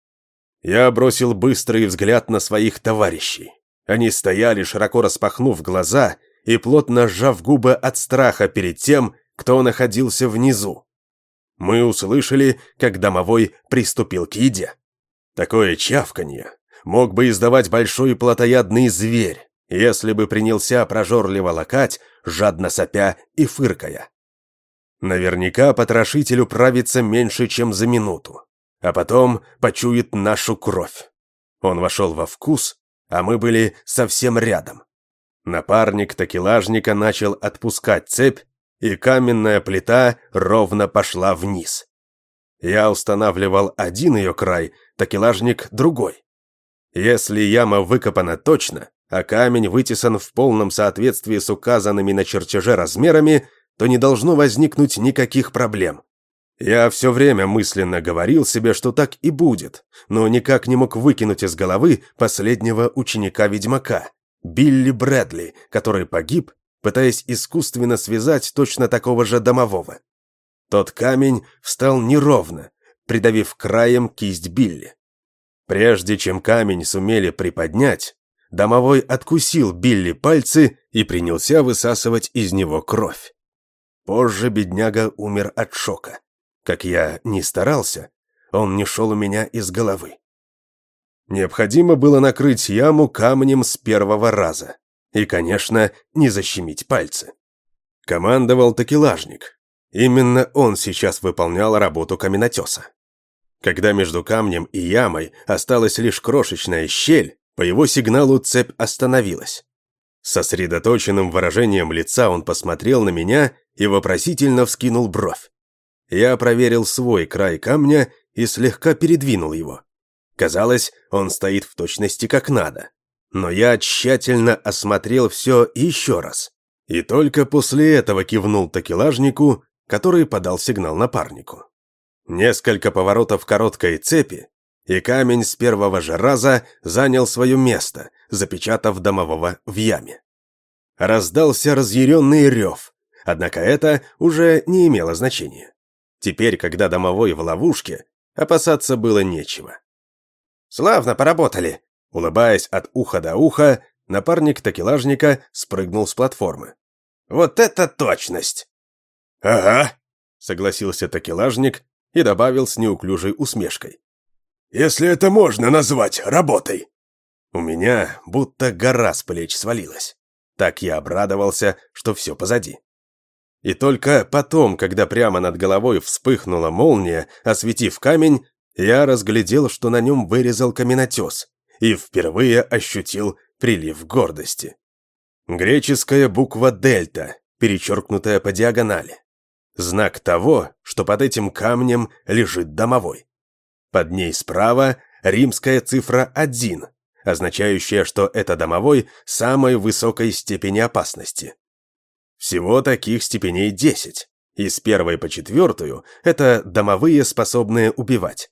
S1: Я бросил быстрый взгляд на своих товарищей. Они стояли, широко распахнув глаза и плотно сжав губы от страха перед тем, кто находился внизу. Мы услышали, как домовой приступил к еде. Такое чавканье мог бы издавать большой плотоядный зверь, если бы принялся прожорливо лакать, жадно сопя и фыркая. Наверняка потрошитель управится меньше, чем за минуту, а потом почует нашу кровь. Он вошел во вкус, а мы были совсем рядом. Напарник такелажника начал отпускать цепь, и каменная плита ровно пошла вниз. Я устанавливал один ее край, такелажник другой. Если яма выкопана точно, а камень вытесан в полном соответствии с указанными на чертеже размерами, то не должно возникнуть никаких проблем. Я все время мысленно говорил себе, что так и будет, но никак не мог выкинуть из головы последнего ученика-ведьмака, Билли Брэдли, который погиб, пытаясь искусственно связать точно такого же домового. Тот камень встал неровно, придавив краем кисть Билли. Прежде чем камень сумели приподнять, домовой откусил Билли пальцы и принялся высасывать из него кровь. Позже бедняга умер от шока. Как я не старался, он не шел у меня из головы. Необходимо было накрыть яму камнем с первого раза. И, конечно, не защемить пальцы. Командовал такелажник. Именно он сейчас выполнял работу каменотеса. Когда между камнем и ямой осталась лишь крошечная щель, по его сигналу цепь остановилась. Сосредоточенным выражением лица он посмотрел на меня и вопросительно вскинул бровь. Я проверил свой край камня и слегка передвинул его. Казалось, он стоит в точности как надо. Но я тщательно осмотрел все еще раз. И только после этого кивнул такелажнику, который подал сигнал напарнику. Несколько поворотов короткой цепи, и камень с первого же раза занял свое место, запечатав домового в яме. Раздался разъяренный рев, однако это уже не имело значения. Теперь, когда домовой в ловушке, опасаться было нечего.
S3: «Славно поработали!»
S1: Улыбаясь от уха до уха, напарник такелажника спрыгнул с платформы.
S3: «Вот это точность!»
S2: «Ага», —
S1: согласился такелажник и добавил с неуклюжей усмешкой.
S2: «Если это можно назвать работой».
S1: У меня будто гора с плеч свалилась. Так я обрадовался, что все позади. И только потом, когда прямо над головой вспыхнула молния, осветив камень, я разглядел, что на нем вырезал каменотес, и впервые ощутил прилив гордости. Греческая буква «дельта», перечеркнутая по диагонали. Знак того, что под этим камнем лежит домовой. Под ней справа римская цифра 1, означающая, что это домовой самой высокой степени опасности. Всего таких степеней 10, и с первой по четвертую это домовые, способные убивать.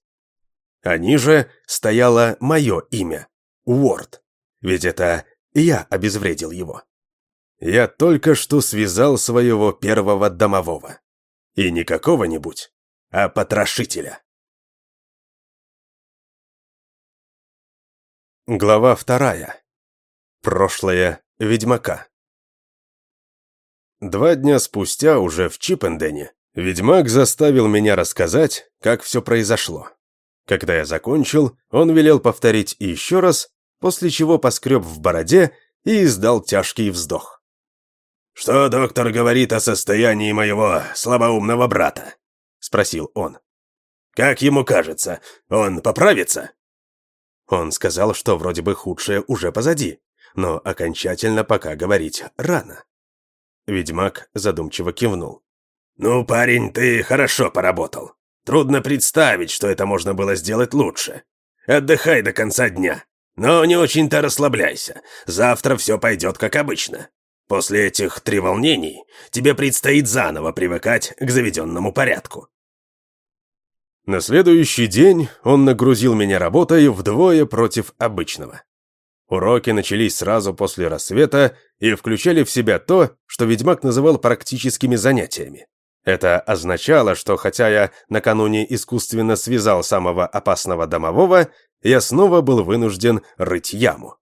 S1: А ниже стояло мое имя – Уорд, ведь это я обезвредил его. Я только что связал своего первого домового. И не какого-нибудь, а потрошителя. Глава вторая. Прошлое Ведьмака. Два дня спустя, уже в Чипендене, Ведьмак заставил меня рассказать, как все произошло. Когда я закончил, он велел повторить еще раз, после чего поскреб в бороде и издал тяжкий вздох.
S2: «Что доктор говорит о состоянии моего слабоумного брата?» — спросил он. «Как ему кажется, он поправится?»
S1: Он сказал, что вроде бы худшее уже позади, но окончательно пока говорить рано. Ведьмак задумчиво кивнул.
S2: «Ну, парень, ты хорошо поработал. Трудно представить, что это можно было сделать лучше. Отдыхай до конца дня, но не очень-то расслабляйся. Завтра все пойдет как обычно. После этих треволнений тебе предстоит заново привыкать к заведенному порядку.
S1: На следующий день он нагрузил меня работой вдвое против обычного. Уроки начались сразу после рассвета и включали в себя то, что ведьмак называл практическими занятиями. Это означало, что хотя я накануне искусственно связал самого опасного домового, я снова был вынужден рыть яму.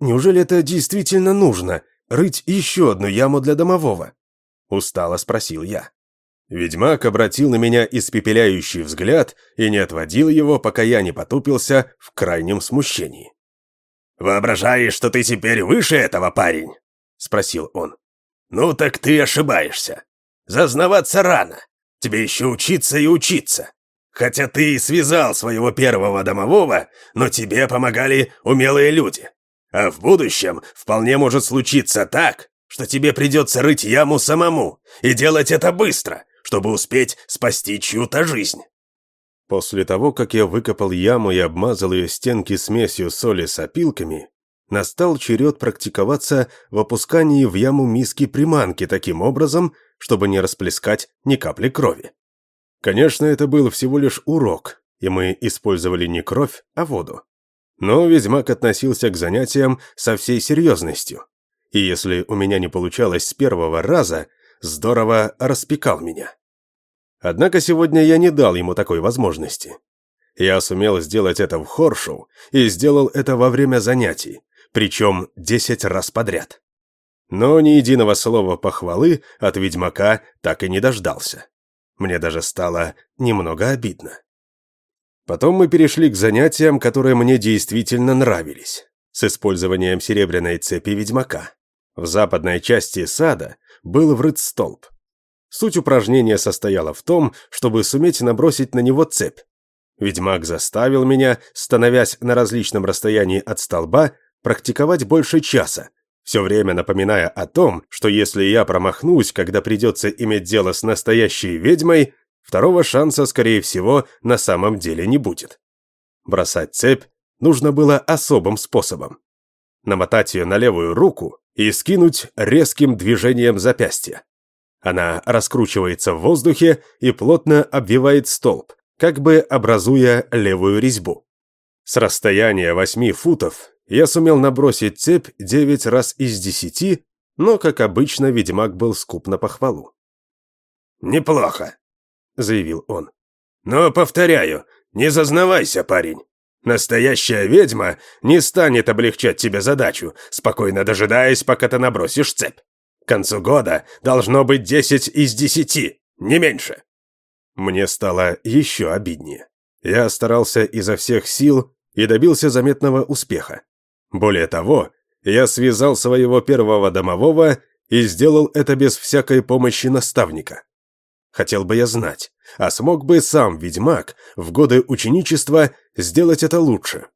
S1: «Неужели это действительно нужно, рыть еще одну яму для домового?» Устало спросил я. Ведьмак обратил на меня испепеляющий взгляд и не отводил его, пока я не потупился в крайнем смущении.
S2: «Воображаешь, что ты теперь выше этого, парень?» — спросил он. «Ну так ты ошибаешься. Зазнаваться рано. Тебе еще учиться и учиться. Хотя ты и связал своего первого домового, но тебе помогали умелые люди. А в будущем вполне может случиться так, что тебе придется рыть яму самому и делать это быстро, чтобы успеть спасти чью-то жизнь.
S1: После того, как я выкопал яму и обмазал ее стенки смесью соли с опилками, настал черед практиковаться в опускании в яму миски приманки таким образом, чтобы не расплескать ни капли крови. Конечно, это был всего лишь урок, и мы использовали не кровь, а воду. Но ведьмак относился к занятиям со всей серьезностью. И если у меня не получалось с первого раза, здорово распекал меня. Однако сегодня я не дал ему такой возможности. Я сумел сделать это в Хоршоу и сделал это во время занятий, причем десять раз подряд. Но ни единого слова похвалы от ведьмака так и не дождался. Мне даже стало немного обидно. Потом мы перешли к занятиям, которые мне действительно нравились, с использованием серебряной цепи ведьмака. В западной части сада был врыт столб, Суть упражнения состояла в том, чтобы суметь набросить на него цепь. Ведьмак заставил меня, становясь на различном расстоянии от столба, практиковать больше часа, все время напоминая о том, что если я промахнусь, когда придется иметь дело с настоящей ведьмой, второго шанса, скорее всего, на самом деле не будет. Бросать цепь нужно было особым способом. Намотать ее на левую руку и скинуть резким движением запястья. Она раскручивается в воздухе и плотно обвивает столб, как бы образуя левую резьбу. С расстояния восьми футов я сумел набросить цепь девять раз из десяти, но, как обычно, ведьмак был скуп на похвалу.
S2: «Неплохо», — заявил он. «Но, повторяю, не зазнавайся, парень. Настоящая ведьма не станет облегчать тебе задачу, спокойно дожидаясь, пока ты набросишь цепь. К концу года должно быть десять из десяти, не меньше.
S1: Мне стало еще обиднее. Я старался изо всех сил и добился заметного успеха. Более того, я связал своего первого домового и сделал это без всякой помощи наставника. Хотел бы я знать, а смог бы сам ведьмак в годы ученичества сделать это лучше.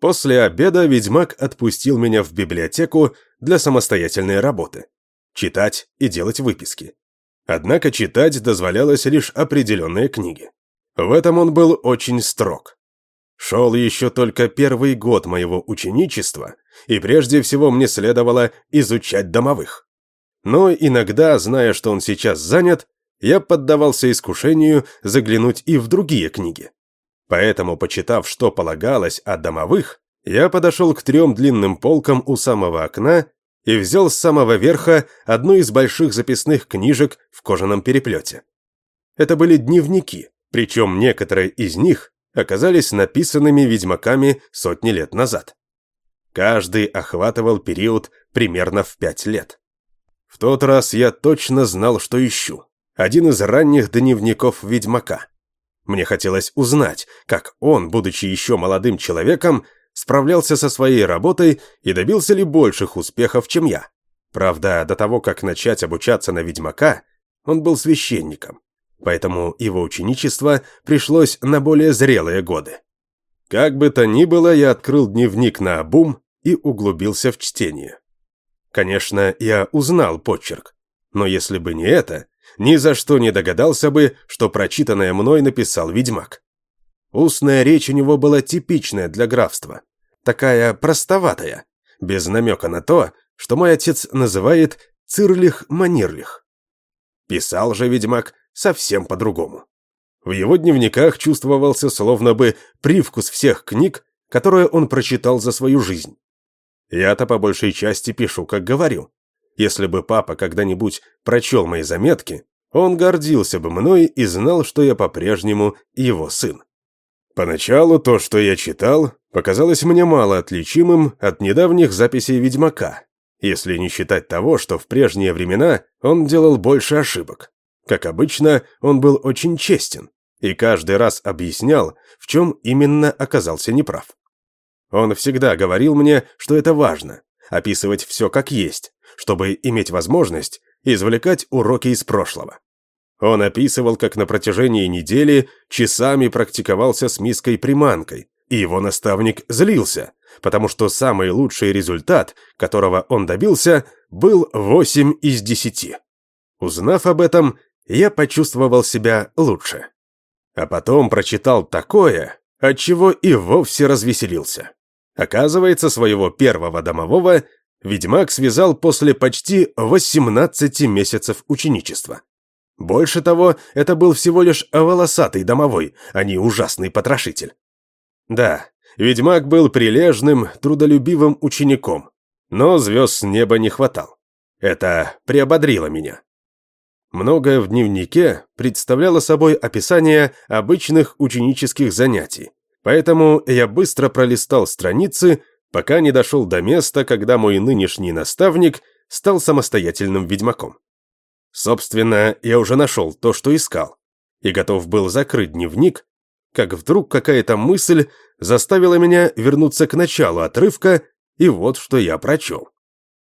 S1: После обеда ведьмак отпустил меня в библиотеку для самостоятельной работы. Читать и делать выписки. Однако читать дозволялось лишь определенные книги. В этом он был очень строг. Шел еще только первый год моего ученичества, и прежде всего мне следовало изучать домовых. Но иногда, зная, что он сейчас занят, я поддавался искушению заглянуть и в другие книги. Поэтому, почитав, что полагалось о домовых, я подошел к трем длинным полкам у самого окна и взял с самого верха одну из больших записных книжек в кожаном переплете. Это были дневники, причем некоторые из них оказались написанными ведьмаками сотни лет назад. Каждый охватывал период примерно в пять лет. В тот раз я точно знал, что ищу один из ранних дневников ведьмака. Мне хотелось узнать, как он, будучи еще молодым человеком, справлялся со своей работой и добился ли больших успехов, чем я. Правда, до того, как начать обучаться на ведьмака, он был священником, поэтому его ученичество пришлось на более зрелые годы. Как бы то ни было, я открыл дневник на обум и углубился в чтение. Конечно, я узнал почерк, но если бы не это, ни за что не догадался бы, что прочитанное мной написал ведьмак. Устная речь у него была типичная для графства, такая простоватая, без намека на то, что мой отец называет «цирлих-манирлих». Писал же ведьмак совсем по-другому. В его дневниках чувствовался словно бы привкус всех книг, которые он прочитал за свою жизнь. Я-то по большей части пишу, как говорю, если бы папа когда-нибудь прочел мои заметки, он гордился бы мной и знал, что я по-прежнему его сын. Поначалу то, что я читал, показалось мне мало отличимым от недавних записей Ведьмака, если не считать того, что в прежние времена он делал больше ошибок. Как обычно, он был очень честен и каждый раз объяснял, в чем именно оказался неправ. Он всегда говорил мне, что это важно, описывать все как есть, чтобы иметь возможность извлекать уроки из прошлого. Он описывал, как на протяжении недели часами практиковался с миской-приманкой, и его наставник злился, потому что самый лучший результат, которого он добился, был 8 из 10. Узнав об этом, я почувствовал себя лучше. А потом прочитал такое, от чего и вовсе развеселился. Оказывается, своего первого домового ведьмак связал после почти 18 месяцев ученичества. Больше того, это был всего лишь волосатый домовой, а не ужасный потрошитель. Да, ведьмак был прилежным, трудолюбивым учеником, но звезд с неба не хватал. Это приободрило меня. Многое в дневнике представляло собой описание обычных ученических занятий, поэтому я быстро пролистал страницы, пока не дошел до места, когда мой нынешний наставник стал самостоятельным ведьмаком. Собственно, я уже нашел то, что искал, и готов был закрыть дневник, как вдруг какая-то мысль заставила меня вернуться к началу отрывка, и вот что я прочел.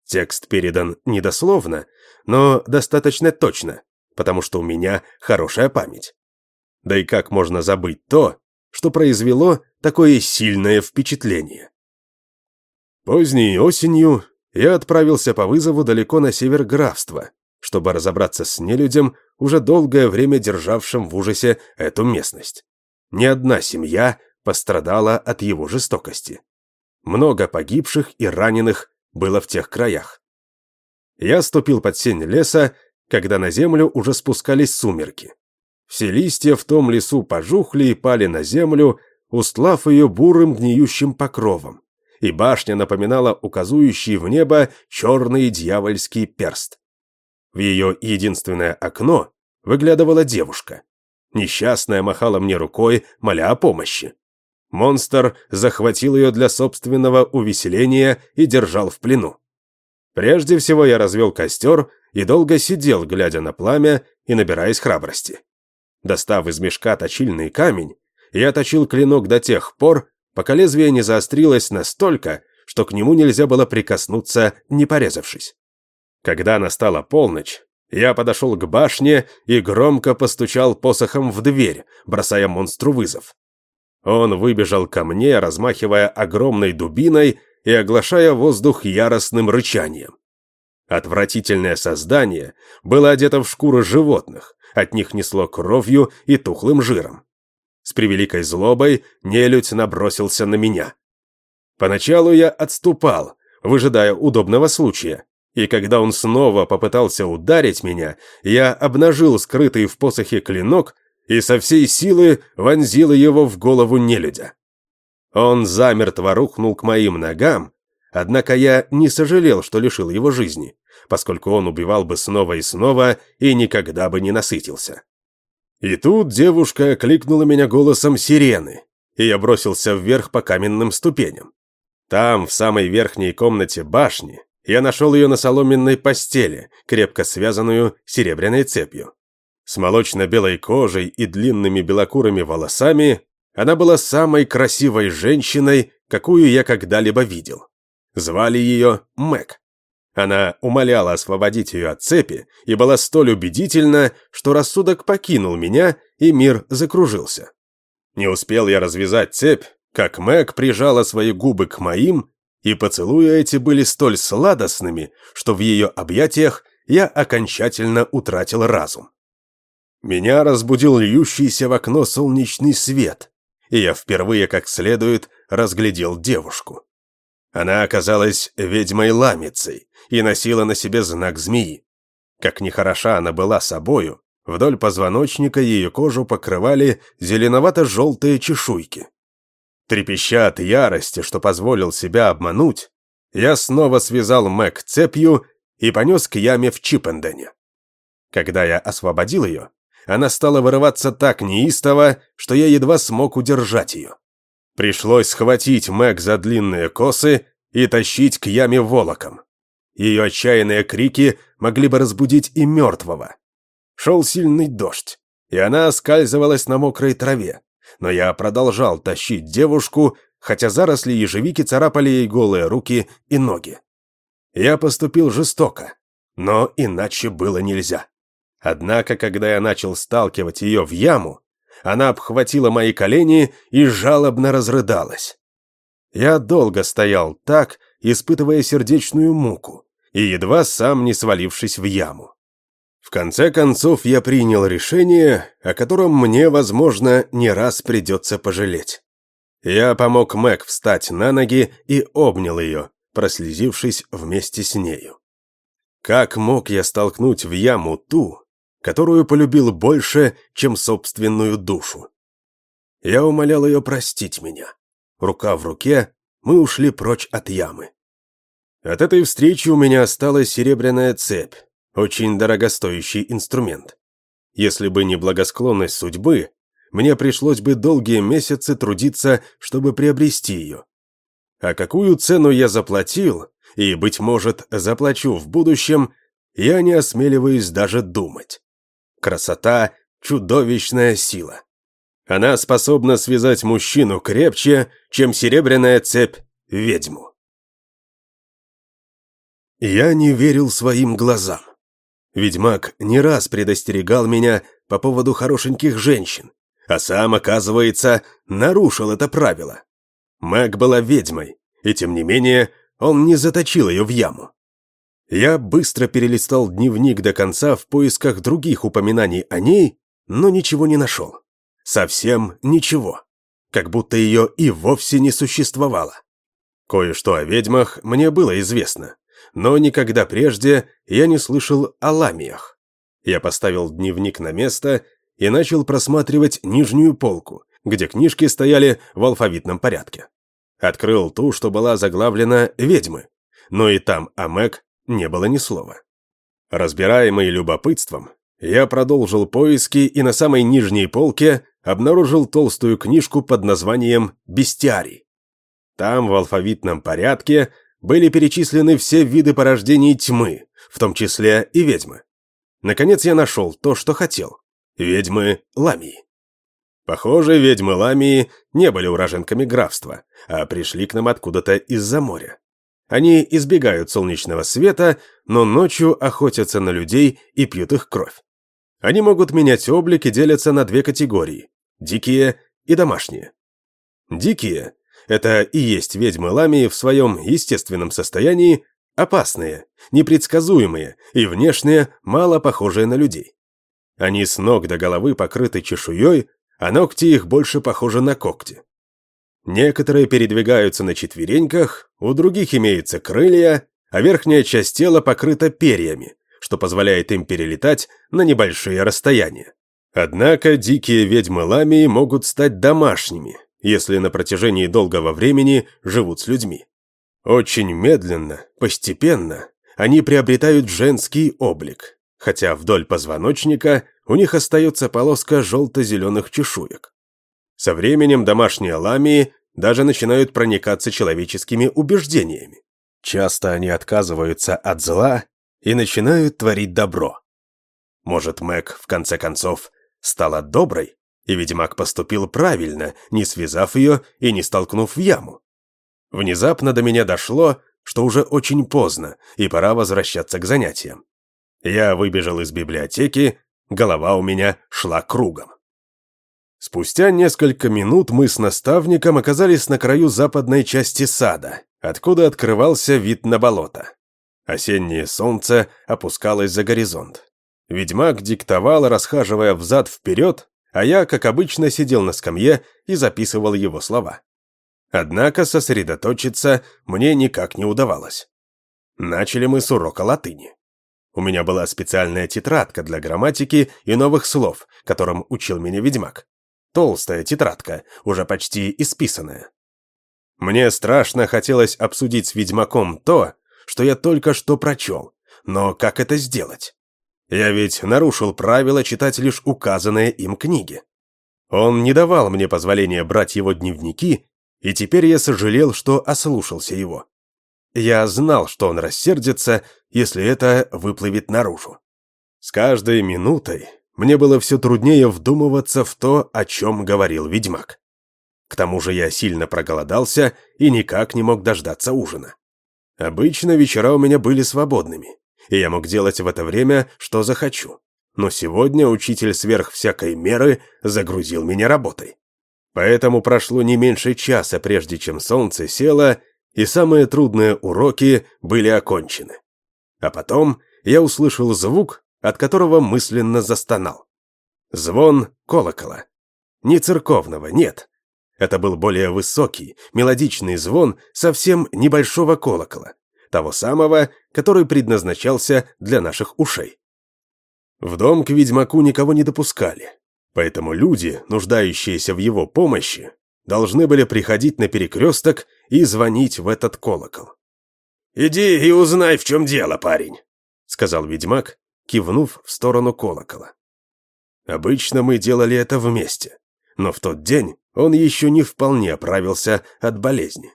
S1: Текст передан недословно, но достаточно точно, потому что у меня хорошая память. Да и как можно забыть то, что произвело такое сильное впечатление? Поздней осенью я отправился по вызову далеко на север графства, чтобы разобраться с нелюдем, уже долгое время державшим в ужасе эту местность. Ни одна семья пострадала от его жестокости. Много погибших и раненых было в тех краях. Я ступил под сень леса, когда на землю уже спускались сумерки. Все листья в том лесу пожухли и пали на землю, устлав ее бурым гниющим покровом, и башня напоминала указующий в небо черный дьявольский перст. В ее единственное окно выглядывала девушка. Несчастная махала мне рукой, моля о помощи. Монстр захватил ее для собственного увеселения и держал в плену. Прежде всего я развел костер и долго сидел, глядя на пламя и набираясь храбрости. Достав из мешка точильный камень, я точил клинок до тех пор, пока лезвие не заострилось настолько, что к нему нельзя было прикоснуться, не порезавшись. Когда настала полночь, я подошел к башне и громко постучал посохом в дверь, бросая монстру вызов. Он выбежал ко мне, размахивая огромной дубиной и оглашая воздух яростным рычанием. Отвратительное создание было одето в шкуры животных, от них несло кровью и тухлым жиром. С превеликой злобой нелюдь набросился на меня. Поначалу я отступал, выжидая удобного случая, и когда он снова попытался ударить меня, я обнажил скрытый в посохе клинок и со всей силы вонзил его в голову нелюдя. Он замертво рухнул к моим ногам, однако я не сожалел, что лишил его жизни, поскольку он убивал бы снова и снова и никогда бы не насытился. И тут девушка окликнула меня голосом сирены, и я бросился вверх по каменным ступеням. Там, в самой верхней комнате башни, я нашел ее на соломенной постели, крепко связанную серебряной цепью. С молочно-белой кожей и длинными белокурыми волосами она была самой красивой женщиной, какую я когда-либо видел. Звали ее Мэг. Она умоляла освободить ее от цепи и была столь убедительна, что рассудок покинул меня, и мир закружился. Не успел я развязать цепь, как Мэг прижала свои губы к моим и поцелуи эти были столь сладостными, что в ее объятиях я окончательно утратил разум. Меня разбудил льющийся в окно солнечный свет, и я впервые как следует разглядел девушку. Она оказалась ведьмой-ламицей и носила на себе знак змеи. Как нехороша она была собою, вдоль позвоночника ее кожу покрывали зеленовато-желтые чешуйки. Трепеща от ярости, что позволил себя обмануть, я снова связал Мэг цепью и понес к яме в Чипендене. Когда я освободил ее, она стала вырываться так неистово, что я едва смог удержать ее. Пришлось схватить Мэг за длинные косы и тащить к яме волоком. Ее отчаянные крики могли бы разбудить и мертвого. Шел сильный дождь, и она оскальзывалась на мокрой траве но я продолжал тащить девушку, хотя заросли ежевики царапали ей голые руки и ноги. Я поступил жестоко, но иначе было нельзя. Однако, когда я начал сталкивать ее в яму, она обхватила мои колени и жалобно разрыдалась. Я долго стоял так, испытывая сердечную муку, и едва сам не свалившись в яму. В конце концов, я принял решение, о котором мне, возможно, не раз придется пожалеть. Я помог Мэг встать на ноги и обнял ее, прослезившись вместе с нею. Как мог я столкнуть в яму ту, которую полюбил больше, чем собственную душу? Я умолял ее простить меня. Рука в руке, мы ушли прочь от ямы. От этой встречи у меня осталась серебряная цепь, очень дорогостоящий инструмент. Если бы не благосклонность судьбы, мне пришлось бы долгие месяцы трудиться, чтобы приобрести ее. А какую цену я заплатил, и, быть может, заплачу в будущем, я не осмеливаюсь даже думать. Красота – чудовищная сила. Она способна связать мужчину крепче, чем серебряная цепь ведьму. Я не верил своим глазам. Ведьмак не раз предостерегал меня по поводу хорошеньких женщин, а сам, оказывается, нарушил это правило. Мэг была ведьмой, и тем не менее он не заточил ее в яму. Я быстро перелистал дневник до конца в поисках других упоминаний о ней, но ничего не нашел. Совсем ничего. Как будто ее и вовсе не существовало. Кое-что о ведьмах мне было известно, но никогда прежде я не слышал о ламиях. Я поставил дневник на место и начал просматривать нижнюю полку, где книжки стояли в алфавитном порядке. Открыл ту, что была заглавлена «Ведьмы», но и там Мэг не было ни слова. Разбираемый любопытством, я продолжил поиски и на самой нижней полке обнаружил толстую книжку под названием «Бестиарий». Там в алфавитном порядке были перечислены все виды порождений тьмы, в том числе и ведьмы. Наконец я нашел то, что хотел. Ведьмы Ламии. Похоже, ведьмы Ламии не были уроженками графства, а пришли к нам откуда-то из-за моря. Они избегают солнечного света, но ночью охотятся на людей и пьют их кровь. Они могут менять облик и делятся на две категории – дикие и домашние. Дикие – это и есть ведьмы Ламии в своем естественном состоянии, опасные, непредсказуемые и внешне мало похожие на людей. Они с ног до головы покрыты чешуей, а ногти их больше похожи на когти. Некоторые передвигаются на четвереньках, у других имеются крылья, а верхняя часть тела покрыта перьями, что позволяет им перелетать на небольшие расстояния. Однако дикие ведьмы ламии могут стать домашними, если на протяжении долгого времени живут с людьми. Очень медленно, постепенно они приобретают женский облик, хотя вдоль позвоночника у них остается полоска желто-зеленых чешуек. Со временем домашние ламии даже начинают проникаться человеческими убеждениями. Часто они отказываются от зла и начинают творить добро. Может, Мэг, в конце концов, стала доброй, и Ведьмак поступил правильно, не связав ее и не столкнув в яму. Внезапно до меня дошло, что уже очень поздно, и пора возвращаться к занятиям. Я выбежал из библиотеки, голова у меня шла кругом. Спустя несколько минут мы с наставником оказались на краю западной части сада, откуда открывался вид на болото. Осеннее солнце опускалось за горизонт. Ведьмак диктовал, расхаживая взад-вперед, а я, как обычно, сидел на скамье и записывал его слова. Однако сосредоточиться мне никак не удавалось. Начали мы с урока латыни. У меня была специальная тетрадка для грамматики и новых слов, которым учил меня ведьмак. Толстая тетрадка, уже почти исписанная. Мне страшно хотелось обсудить с ведьмаком то, что я только что прочел, но как это сделать? Я ведь нарушил правила читать лишь указанные им книги. Он не давал мне позволения брать его дневники, и теперь я сожалел, что ослушался его. Я знал, что он рассердится, если это выплывет наружу. С каждой минутой мне было все труднее вдумываться в то, о чем говорил ведьмак. К тому же я сильно проголодался и никак не мог дождаться ужина. Обычно вечера у меня были свободными, и я мог делать в это время, что захочу. Но сегодня учитель сверх всякой меры загрузил меня работой. Поэтому прошло не меньше часа, прежде чем солнце село, и самые трудные уроки были окончены. А потом я услышал звук, от которого мысленно застонал. Звон колокола. Не церковного, нет. Это был более высокий, мелодичный звон совсем небольшого колокола, того самого, который предназначался для наших ушей. В дом к ведьмаку никого не допускали, поэтому люди, нуждающиеся в его помощи, должны были приходить на перекресток и звонить в этот колокол.
S2: «Иди и узнай, в чем дело, парень», — сказал
S1: ведьмак, кивнув в сторону колокола. Обычно мы делали это вместе, но в тот день он еще не вполне оправился от болезни.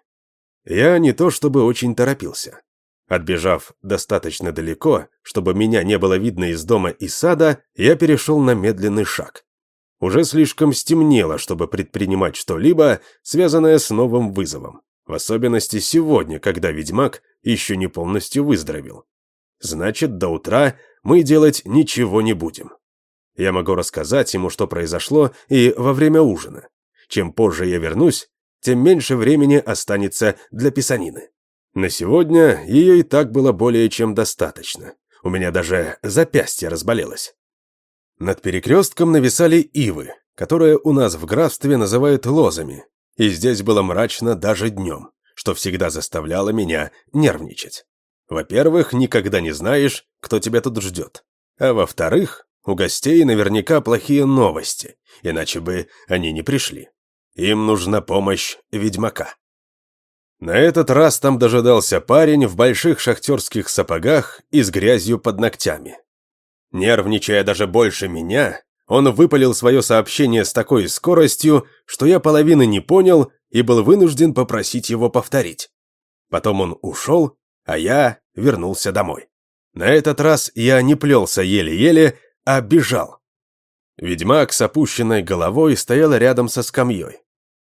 S1: Я не то чтобы очень торопился. Отбежав достаточно далеко, чтобы меня не было видно из дома и сада, я перешел на медленный шаг. Уже слишком стемнело, чтобы предпринимать что-либо, связанное с новым вызовом. В особенности сегодня, когда ведьмак еще не полностью выздоровел. Значит, до утра мы делать ничего не будем. Я могу рассказать ему, что произошло, и во время ужина. Чем позже я вернусь, тем меньше времени останется для писанины. На сегодня ее и так было более чем достаточно. У меня даже запястье разболелось. Над перекрестком нависали ивы, которые у нас в графстве называют лозами, и здесь было мрачно даже днем, что всегда заставляло меня нервничать. Во-первых, никогда не знаешь, кто тебя тут ждет. А во-вторых, у гостей наверняка плохие новости, иначе бы они не пришли. Им нужна помощь ведьмака. На этот раз там дожидался парень в больших шахтерских сапогах и с грязью под ногтями. Нервничая даже больше меня, он выпалил свое сообщение с такой скоростью, что я половины не понял и был вынужден попросить его повторить. Потом он ушел, а я вернулся домой. На этот раз я не плелся еле-еле, а бежал. Ведьмак с опущенной головой стоял рядом со скамьей.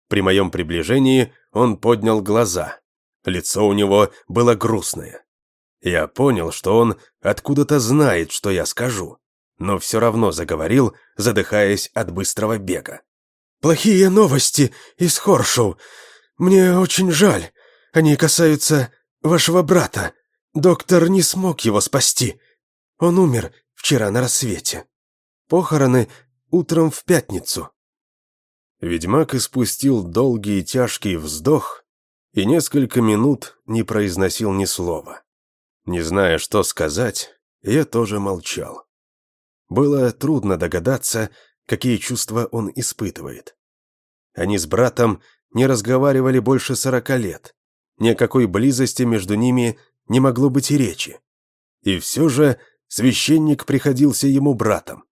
S1: При моем приближении он поднял глаза. Лицо у него было грустное. Я понял, что он откуда-то знает, что я скажу но все равно заговорил, задыхаясь от быстрого бега. «Плохие новости из Хоршоу. Мне очень жаль. Они касаются вашего брата. Доктор не смог его спасти. Он умер вчера на рассвете. Похороны утром в пятницу». Ведьмак испустил долгий и тяжкий вздох и несколько минут не произносил ни слова. Не зная, что сказать, я тоже молчал. Было трудно догадаться, какие чувства он испытывает. Они с братом не разговаривали больше сорока лет. Ни о какой близости между ними не могло быть и речи. И все же священник приходился ему братом.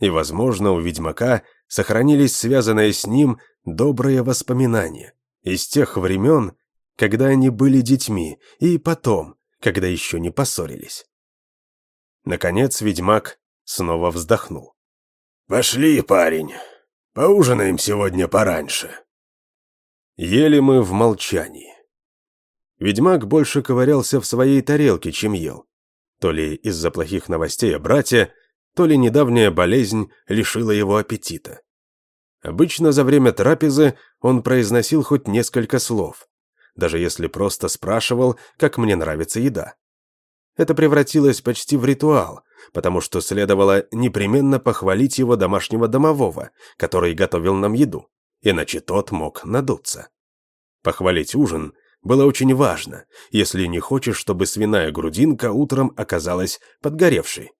S1: И, возможно, у ведьмака сохранились связанные с ним добрые воспоминания из тех времен, когда они были детьми, и потом, когда еще не поссорились. Наконец ведьмак Снова вздохнул.
S2: «Пошли, парень. Поужинаем сегодня пораньше».
S1: Ели мы в молчании. Ведьмак больше ковырялся в своей тарелке, чем ел. То ли из-за плохих новостей о брате, то ли недавняя болезнь лишила его аппетита. Обычно за время трапезы он произносил хоть несколько слов, даже если просто спрашивал, как мне нравится еда. Это превратилось почти в ритуал, потому что следовало непременно похвалить его домашнего домового, который готовил нам еду, иначе тот мог надуться. Похвалить ужин было очень важно, если не хочешь, чтобы свиная грудинка утром оказалась подгоревшей.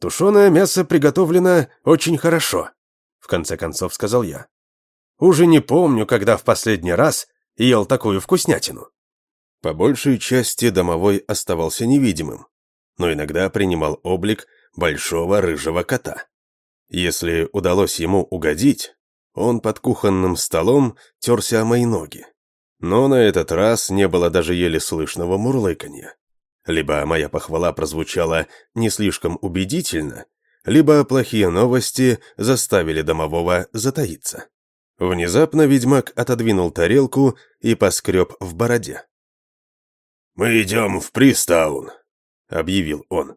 S1: «Тушеное мясо приготовлено очень хорошо», — в конце концов сказал я. «Уже не помню, когда в последний раз ел такую вкуснятину». По большей части домовой оставался невидимым, но иногда принимал облик большого рыжего кота. Если удалось ему угодить, он под кухонным столом терся о мои ноги. Но на этот раз не было даже еле слышного мурлыканья. Либо моя похвала прозвучала не слишком убедительно, либо плохие новости заставили домового затаиться. Внезапно ведьмак отодвинул тарелку и поскреб в бороде.
S2: «Мы идем в Пристаун», — объявил он.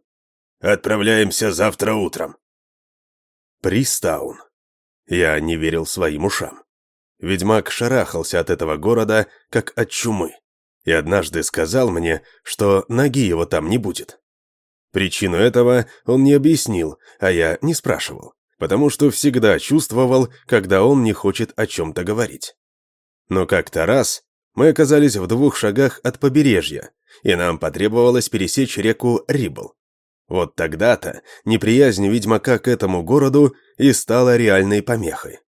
S2: «Отправляемся завтра утром».
S1: Пристаун. Я не верил своим ушам. Ведьмак шарахался от этого города, как от чумы, и однажды сказал мне, что ноги его там не будет. Причину этого он не объяснил, а я не спрашивал, потому что всегда чувствовал, когда он не хочет о чем-то говорить. Но как-то раз мы оказались в двух шагах от побережья, и нам потребовалось пересечь реку Рибл. Вот тогда-то неприязнь ведьмака к этому городу и стала реальной помехой.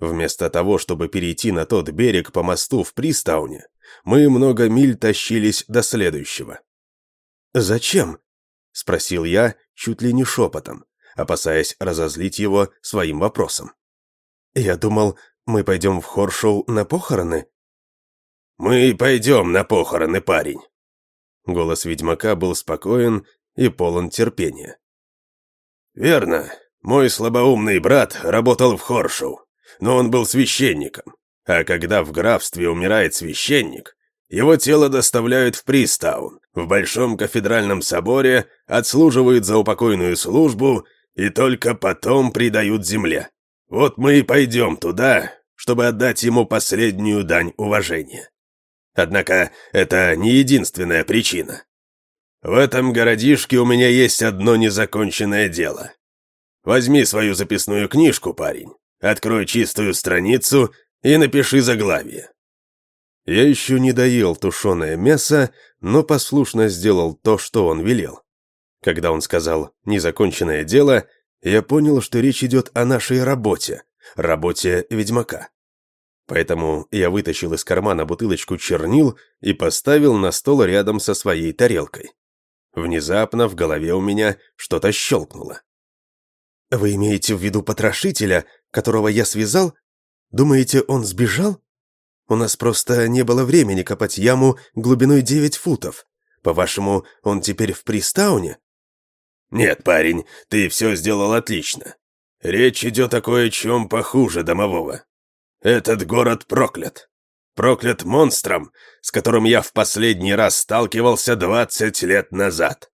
S1: Вместо того, чтобы перейти на тот берег по мосту в Пристауне, мы много миль тащились до следующего. «Зачем?» — спросил я чуть ли не шепотом, опасаясь разозлить его своим вопросом. «Я думал, мы пойдем в Хоршоу на похороны?»
S2: «Мы пойдем на похороны, парень».
S1: Голос ведьмака был спокоен и полон терпения.
S2: «Верно. Мой слабоумный брат работал в Хоршоу, но он был священником. А когда в графстве умирает священник, его тело доставляют в Пристаун, в Большом кафедральном соборе, отслуживают за упокойную службу и только потом предают земле. Вот мы и пойдем туда, чтобы отдать ему последнюю дань уважения. Однако это не единственная причина. В этом городишке у меня есть одно незаконченное дело. Возьми свою записную книжку, парень, открой чистую страницу и напиши заглавие.
S1: Я еще не доел тушеное мясо, но послушно сделал то, что он велел. Когда он сказал «незаконченное дело», я понял, что речь идет о нашей работе, работе ведьмака. Поэтому я вытащил из кармана бутылочку чернил и поставил на стол рядом со своей тарелкой. Внезапно в голове у меня что-то щелкнуло. «Вы имеете в виду потрошителя, которого я связал? Думаете, он сбежал? У нас просто не было времени копать яму глубиной девять футов. По-вашему, он теперь в Пристауне?»
S2: «Нет, парень, ты все сделал отлично. Речь идет о кое-чем похуже домового. Этот город проклят. Проклят монстром, с которым я в последний раз сталкивался двадцать лет назад.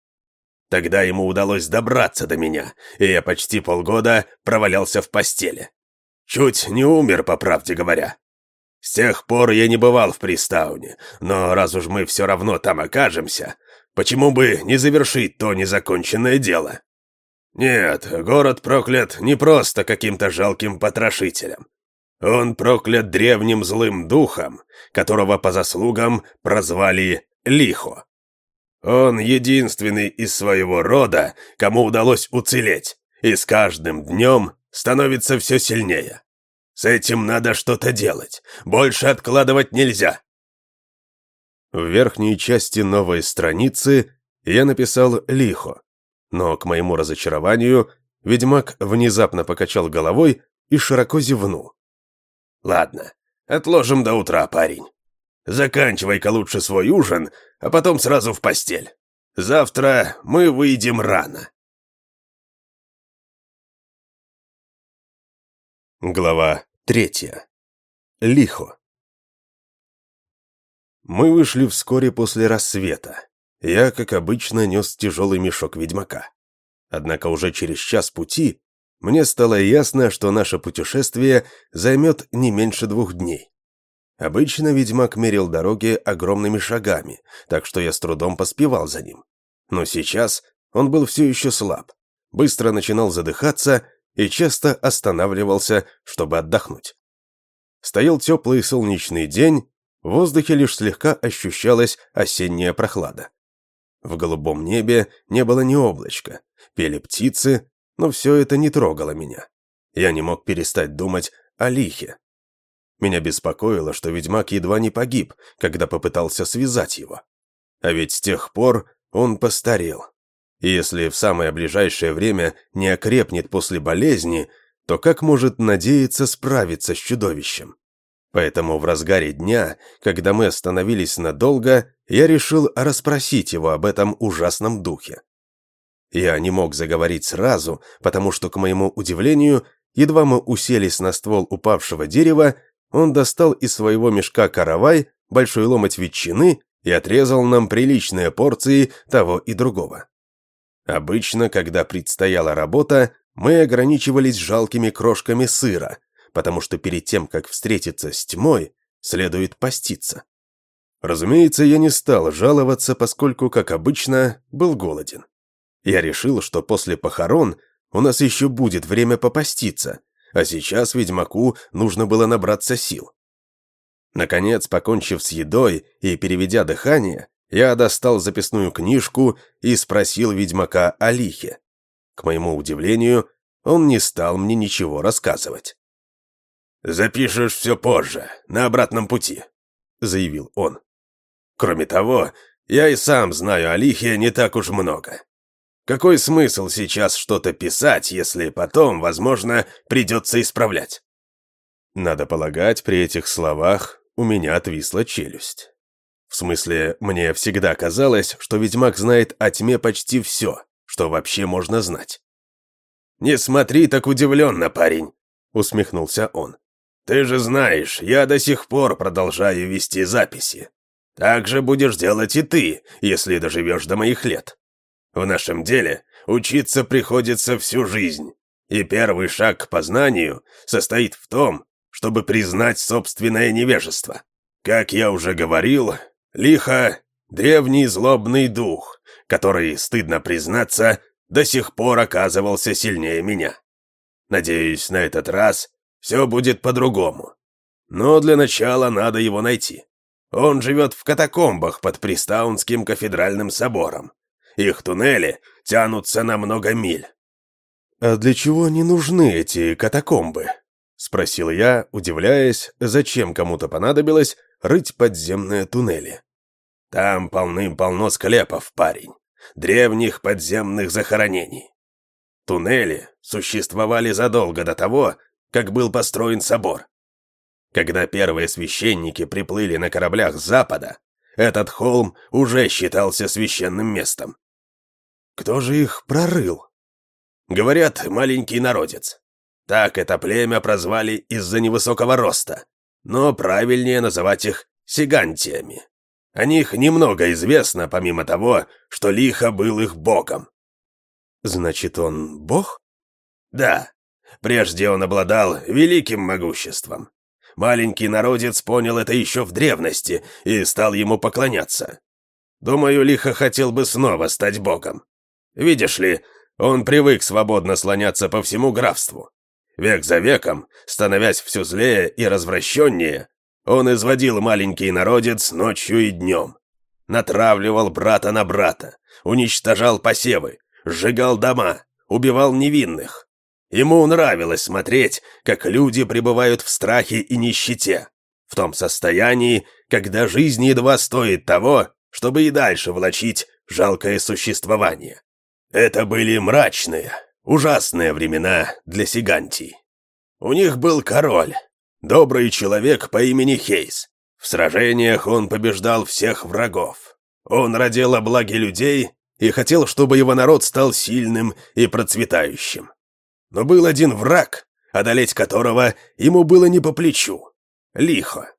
S2: Тогда ему удалось добраться до меня, и я почти полгода провалялся в постели. Чуть не умер, по правде говоря. С тех пор я не бывал в Пристауне, но раз уж мы все равно там окажемся, почему бы не завершить то незаконченное дело? Нет, город проклят не просто каким-то жалким потрошителем. Он проклят древним злым духом, которого по заслугам прозвали Лихо. Он единственный из своего рода, кому удалось уцелеть, и с каждым днем становится все сильнее. С этим надо что-то делать, больше откладывать нельзя.
S1: В верхней части новой страницы я написал «Лихо», но, к моему разочарованию, ведьмак внезапно покачал головой и широко зевнул.
S2: «Ладно, отложим до утра, парень. Заканчивай-ка лучше свой ужин, а потом сразу в постель. Завтра мы выйдем рано».
S1: Глава третья. Лихо. Мы вышли вскоре после рассвета. Я, как обычно, нес тяжелый мешок ведьмака. Однако уже через час пути мне стало ясно, что наше путешествие займет не меньше двух дней. Обычно ведьмак мерил дороги огромными шагами, так что я с трудом поспевал за ним. Но сейчас он был все еще слаб, быстро начинал задыхаться и часто останавливался, чтобы отдохнуть. Стоял теплый солнечный день, в воздухе лишь слегка ощущалась осенняя прохлада. В голубом небе не было ни облачка, пели птицы, но все это не трогало меня. Я не мог перестать думать о Лихе. Меня беспокоило, что ведьмак едва не погиб, когда попытался связать его. А ведь с тех пор он постарел. И если в самое ближайшее время не окрепнет после болезни, то как может надеяться справиться с чудовищем? Поэтому в разгаре дня, когда мы остановились надолго, я решил расспросить его об этом ужасном духе. Я не мог заговорить сразу, потому что, к моему удивлению, едва мы уселись на ствол упавшего дерева, он достал из своего мешка каравай, большой ломоть ветчины и отрезал нам приличные порции того и другого. Обычно, когда предстояла работа, мы ограничивались жалкими крошками сыра, потому что перед тем, как встретиться с тьмой, следует поститься. Разумеется, я не стал жаловаться, поскольку, как обычно, был голоден. Я решил, что после похорон у нас еще будет время попаститься, а сейчас ведьмаку нужно было набраться сил. Наконец, покончив с едой и переведя дыхание, я достал записную книжку и спросил ведьмака о лихе. К моему удивлению, он не стал мне ничего рассказывать.
S2: «Запишешь все позже, на обратном пути», — заявил он. «Кроме того, я и сам знаю о лихе не так уж много. Какой смысл сейчас что-то писать, если потом, возможно, придется исправлять?»
S1: Надо полагать, при этих словах у меня отвисла челюсть. В смысле, мне всегда казалось, что ведьмак знает о тьме почти все, что вообще можно знать.
S2: «Не смотри так удивленно, парень», — усмехнулся он. «Ты же знаешь, я до сих пор продолжаю вести записи. Так же будешь делать и ты, если доживешь до моих лет. В нашем деле учиться приходится всю жизнь, и первый шаг к познанию состоит в том, чтобы признать собственное невежество. Как я уже говорил, лихо — древний злобный дух, который, стыдно признаться, до сих пор оказывался сильнее меня. Надеюсь, на этот раз все будет по-другому. Но для начала надо его найти. Он живет в катакомбах под Пристаунским кафедральным собором. Их туннели тянутся на много миль.
S1: «А для чего не нужны эти катакомбы?» — спросил я, удивляясь, зачем кому-то понадобилось рыть подземные туннели.
S2: «Там полным-полно склепов, парень, древних подземных захоронений. Туннели существовали задолго до того, как был построен собор. Когда первые священники приплыли на кораблях с запада, этот холм уже считался священным местом.
S1: Кто же их прорыл?
S2: Говорят, маленький народец. Так это племя прозвали из-за невысокого роста, но правильнее называть их сигантиями. О них немного известно, помимо того, что Лихо был их богом.
S1: Значит, он бог?
S2: Да. Прежде он обладал великим могуществом. Маленький народец понял это еще в древности и стал ему поклоняться. Думаю, Лихо хотел бы снова стать богом. Видишь ли, он привык свободно слоняться по всему графству. Век за веком, становясь все злее и развращеннее, он изводил маленький народец ночью и днем. Натравливал брата на брата, уничтожал посевы, сжигал дома, убивал невинных. Ему нравилось смотреть, как люди пребывают в страхе и нищете, в том состоянии, когда жизнь едва стоит того, чтобы и дальше влачить жалкое существование. Это были мрачные, ужасные времена для Сигантий. У них был король, добрый человек по имени Хейс. В сражениях он побеждал всех врагов. Он родил о благе людей и хотел, чтобы его народ стал сильным и процветающим. Но был один враг, одолеть которого ему было не по плечу — Лихо.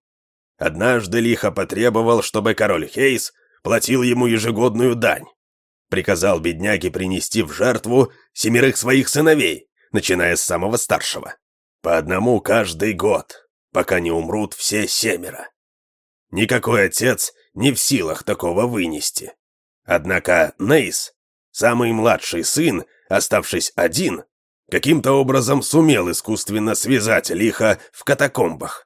S2: Однажды Лихо потребовал, чтобы король Хейс платил ему ежегодную дань приказал бедняге принести в жертву семерых своих сыновей, начиная с самого старшего. По одному каждый год, пока не умрут все семеро. Никакой отец не в силах такого вынести. Однако Нейс, самый младший сын, оставшись один, каким-то образом сумел искусственно связать лихо в катакомбах.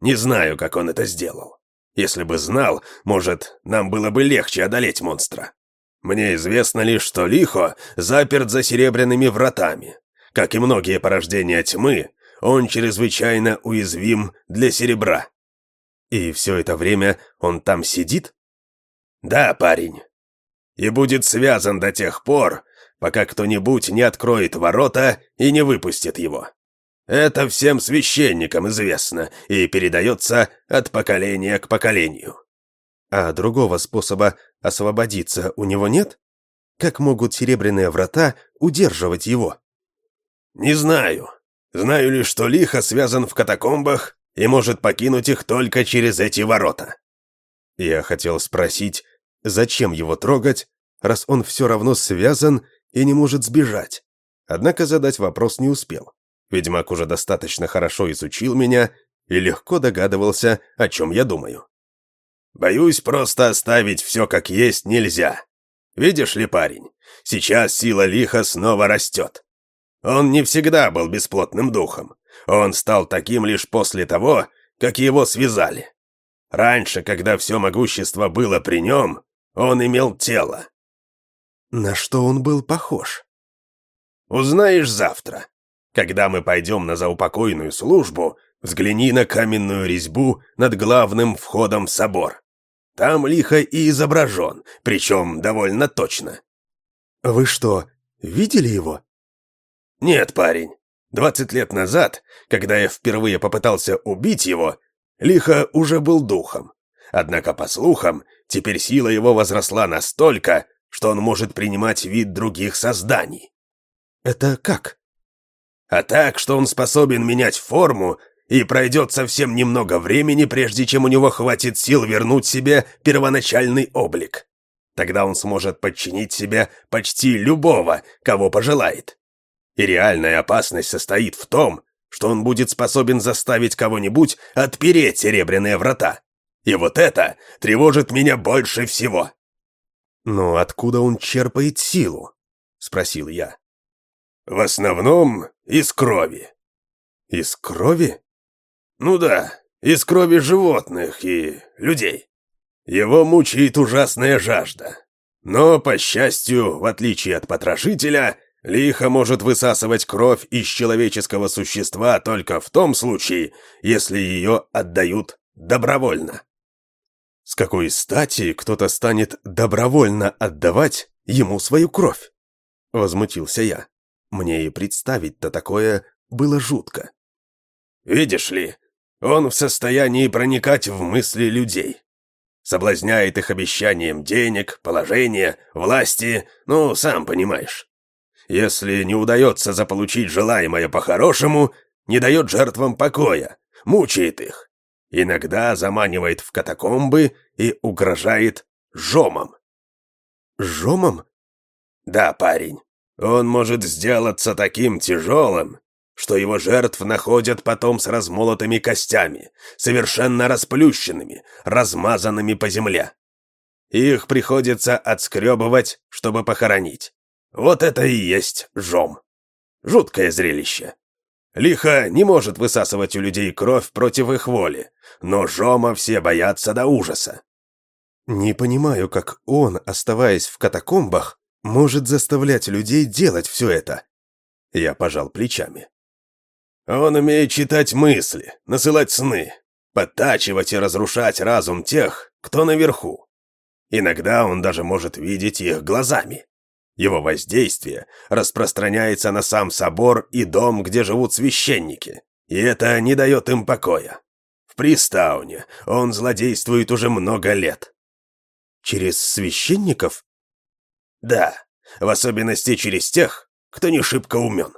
S2: Не знаю, как он это сделал. Если бы знал, может, нам было бы легче одолеть монстра. Мне известно лишь, что Лихо заперт за серебряными вратами. Как и многие порождения тьмы, он чрезвычайно уязвим для серебра.
S1: И все это время он там сидит?
S2: Да, парень. И будет связан до тех пор, пока кто-нибудь не откроет ворота и не выпустит его. Это всем священникам известно и передается от поколения к поколению.
S1: А другого способа освободиться у него нет? Как могут серебряные врата удерживать его?
S2: Не знаю. Знаю лишь, что лихо связан в катакомбах и может покинуть их только через эти ворота.
S1: Я хотел спросить, зачем его трогать, раз он все равно связан и не может сбежать. Однако задать вопрос не успел. Ведьмак уже достаточно хорошо изучил меня и легко догадывался, о чем я думаю.
S2: Боюсь, просто оставить все как есть нельзя. Видишь ли, парень, сейчас сила лиха снова растет. Он не всегда был бесплотным духом. Он стал таким лишь после того, как его связали. Раньше, когда все могущество было при нем, он имел тело.
S1: На что он был похож?
S2: Узнаешь завтра. Когда мы пойдем на заупокойную службу, взгляни на каменную резьбу над главным входом в собор. Там лихо и изображен, причем довольно точно.
S1: Вы что, видели его?
S2: Нет, парень. Двадцать лет назад, когда я впервые попытался убить его, лихо уже был духом. Однако, по слухам, теперь сила его возросла настолько, что он может принимать вид других созданий.
S1: Это как?
S2: А так, что он способен менять форму и пройдет совсем немного времени, прежде чем у него хватит сил вернуть себе первоначальный облик. Тогда он сможет подчинить себе почти любого, кого пожелает. И реальная опасность состоит в том, что он будет способен заставить кого-нибудь отпереть серебряные врата. И вот это тревожит меня больше всего.
S1: «Но откуда он черпает силу?» — спросил я.
S2: «В основном из крови».
S1: «Из крови?»
S2: «Ну да, из крови животных и людей. Его мучает ужасная жажда. Но, по счастью, в отличие от потрошителя, лихо может высасывать кровь из человеческого существа только в том случае, если ее отдают добровольно.
S1: С какой стати кто-то станет добровольно отдавать ему свою кровь? Возмутился я. Мне и представить-то такое было жутко.
S2: Видишь ли, он в состоянии проникать в мысли людей. Соблазняет их обещанием денег, положения, власти, ну, сам понимаешь. Если не удается заполучить желаемое по-хорошему, не дает жертвам покоя, мучает их. Иногда заманивает в катакомбы и угрожает жомом.
S1: Жомом?
S2: Да, парень. Он может сделаться таким тяжелым, что его жертв находят потом с размолотыми костями, совершенно расплющенными, размазанными по земле. Их приходится отскребывать, чтобы похоронить. Вот это и есть жом. Жуткое зрелище. Лихо не может высасывать у людей кровь против их воли, но Жома все боятся до ужаса.
S1: Не понимаю, как он, оставаясь в катакомбах, может заставлять людей делать все это. Я пожал плечами.
S2: Он умеет читать мысли, насылать сны, подтачивать и разрушать разум тех, кто наверху. Иногда он даже может видеть их глазами. Его воздействие распространяется на сам собор и дом, где живут священники, и это не дает им покоя. В Пристауне он злодействует уже много лет.
S1: Через священников?
S2: Да, в особенности через тех, кто не шибко умен.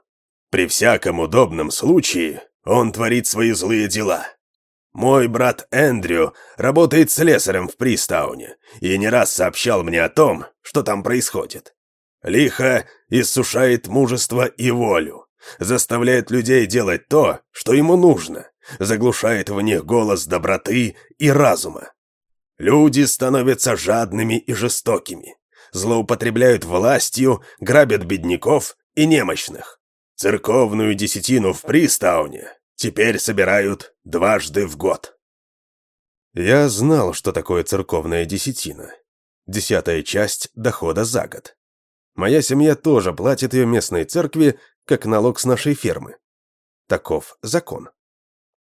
S2: При всяком удобном случае он творит свои злые дела. Мой брат Эндрю работает слесарем в Пристауне и не раз сообщал мне о том, что там происходит. Лихо иссушает мужество и волю, заставляет людей делать то, что ему нужно, заглушает в них голос доброты и разума. Люди становятся жадными и жестокими, злоупотребляют властью, грабят бедняков и немощных. Церковную десятину в Пристауне теперь собирают дважды в год.
S1: Я знал, что такое церковная десятина. Десятая часть дохода за год. Моя семья тоже платит ее местной церкви, как налог с нашей фермы. Таков закон.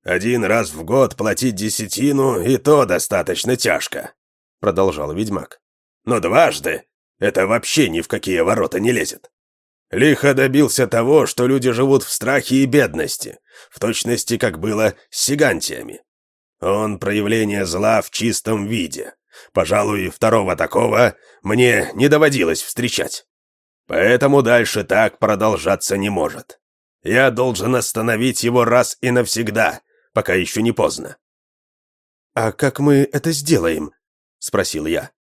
S2: «Один раз в год платить десятину, и то достаточно тяжко», — продолжал ведьмак. «Но дважды это вообще ни в какие ворота не лезет. Лихо добился того, что люди живут в страхе и бедности, в точности, как было с сигантиями. Он проявление зла в чистом виде, Пожалуй, второго такого мне не доводилось встречать. Поэтому дальше так продолжаться не может. Я должен остановить его раз и навсегда, пока еще не поздно.
S1: «А как мы это сделаем?» — спросил я.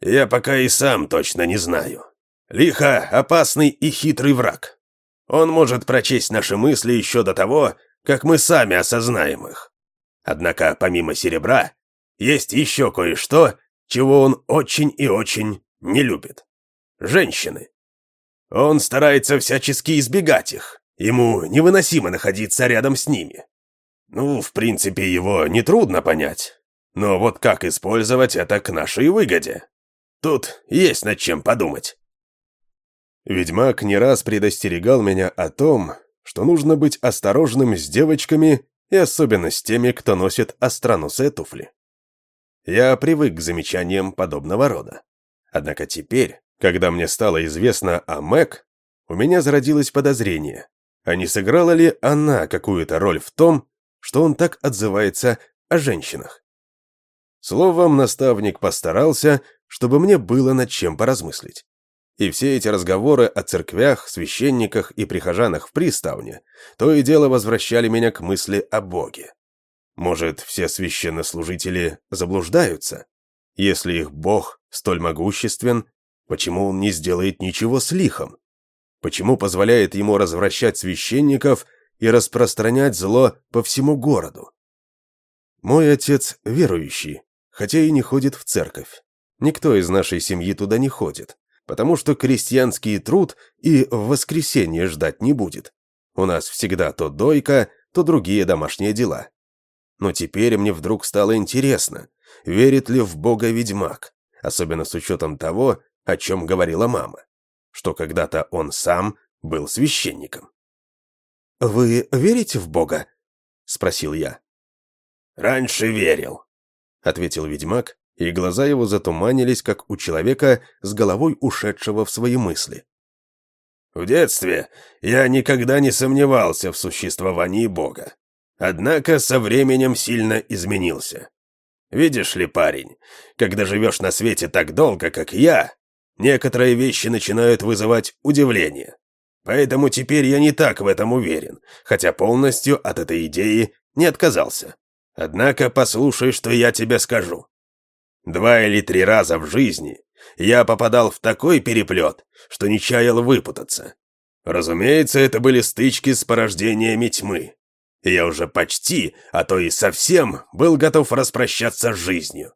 S2: «Я пока и сам точно не знаю. Лихо — опасный и хитрый враг. Он может прочесть наши мысли еще до того, как мы сами осознаем их. Однако, помимо серебра, есть еще кое-что, чего он очень и очень не любит. Женщины. Он старается всячески избегать их. Ему невыносимо находиться рядом с ними. Ну, в принципе, его нетрудно понять. Но вот как использовать это к нашей выгоде? Тут есть над чем подумать.
S1: Ведьмак не раз предостерегал меня о том, что нужно быть осторожным с девочками и особенно с теми, кто носит остроносые туфли. Я привык к замечаниям подобного рода. Однако теперь, когда мне стало известно о Мэг, у меня зародилось подозрение, а не сыграла ли она какую-то роль в том, что он так отзывается о женщинах. Словом, наставник постарался, чтобы мне было над чем поразмыслить. И все эти разговоры о церквях, священниках и прихожанах в приставне то и дело возвращали меня к мысли о Боге. Может, все священнослужители заблуждаются? Если их бог столь могуществен, почему он не сделает ничего с лихом? Почему позволяет ему развращать священников и распространять зло по всему городу? Мой отец верующий, хотя и не ходит в церковь. Никто из нашей семьи туда не ходит, потому что крестьянский труд и в воскресенье ждать не будет. У нас всегда то дойка, то другие домашние дела. Но теперь мне вдруг стало интересно, верит ли в Бога ведьмак, особенно с учетом того, о чем говорила мама, что когда-то он сам был священником. «Вы верите в Бога?» — спросил я.
S2: «Раньше верил», —
S1: ответил ведьмак, и глаза его затуманились, как у человека с головой ушедшего в свои мысли.
S2: «В детстве я никогда не сомневался в существовании Бога. Однако со временем сильно изменился. Видишь ли, парень, когда живешь на свете так долго, как я, некоторые вещи начинают вызывать удивление. Поэтому теперь я не так в этом уверен, хотя полностью от этой идеи не отказался. Однако послушай, что я тебе скажу. Два или три раза в жизни я попадал в такой переплет, что не чаял выпутаться. Разумеется, это были стычки с порождениями тьмы. я уже почти, а то и совсем, был готов распрощаться с жизнью.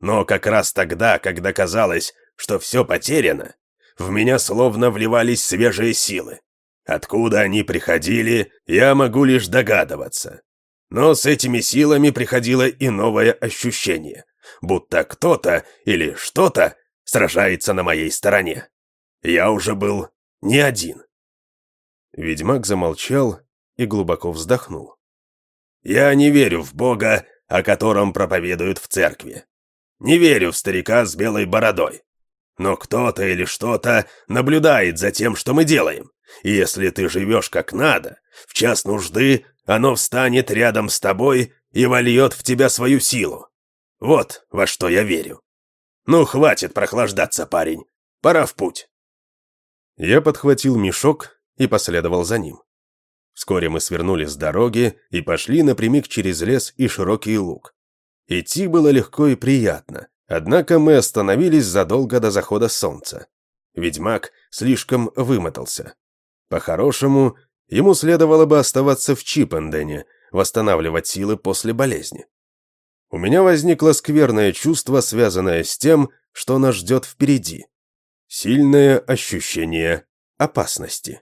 S2: Но как раз тогда, когда казалось, что все потеряно, в меня словно вливались свежие силы. Откуда они приходили, я могу лишь догадываться. Но с этими силами приходило и новое ощущение, будто кто-то или что-то сражается на моей стороне. Я уже был не один.
S1: Ведьмак замолчал и глубоко вздохнул.
S2: «Я не верю в Бога, о котором проповедуют в церкви. Не верю в старика с белой бородой. Но кто-то или что-то наблюдает за тем, что мы делаем. И если ты живешь как надо, в час нужды оно встанет рядом с тобой и вольет в тебя свою силу. Вот во что я верю. Ну, хватит прохлаждаться, парень. Пора в путь.
S1: Я подхватил мешок и последовал за ним. Вскоре мы свернули с дороги и пошли напрямик через лес и широкий луг. Идти было легко и приятно, однако мы остановились задолго до захода солнца. Ведьмак слишком вымотался. По-хорошему, Ему следовало бы оставаться в Чипендене, восстанавливать силы после болезни. У меня возникло скверное чувство, связанное с тем, что нас ждет впереди. Сильное ощущение опасности.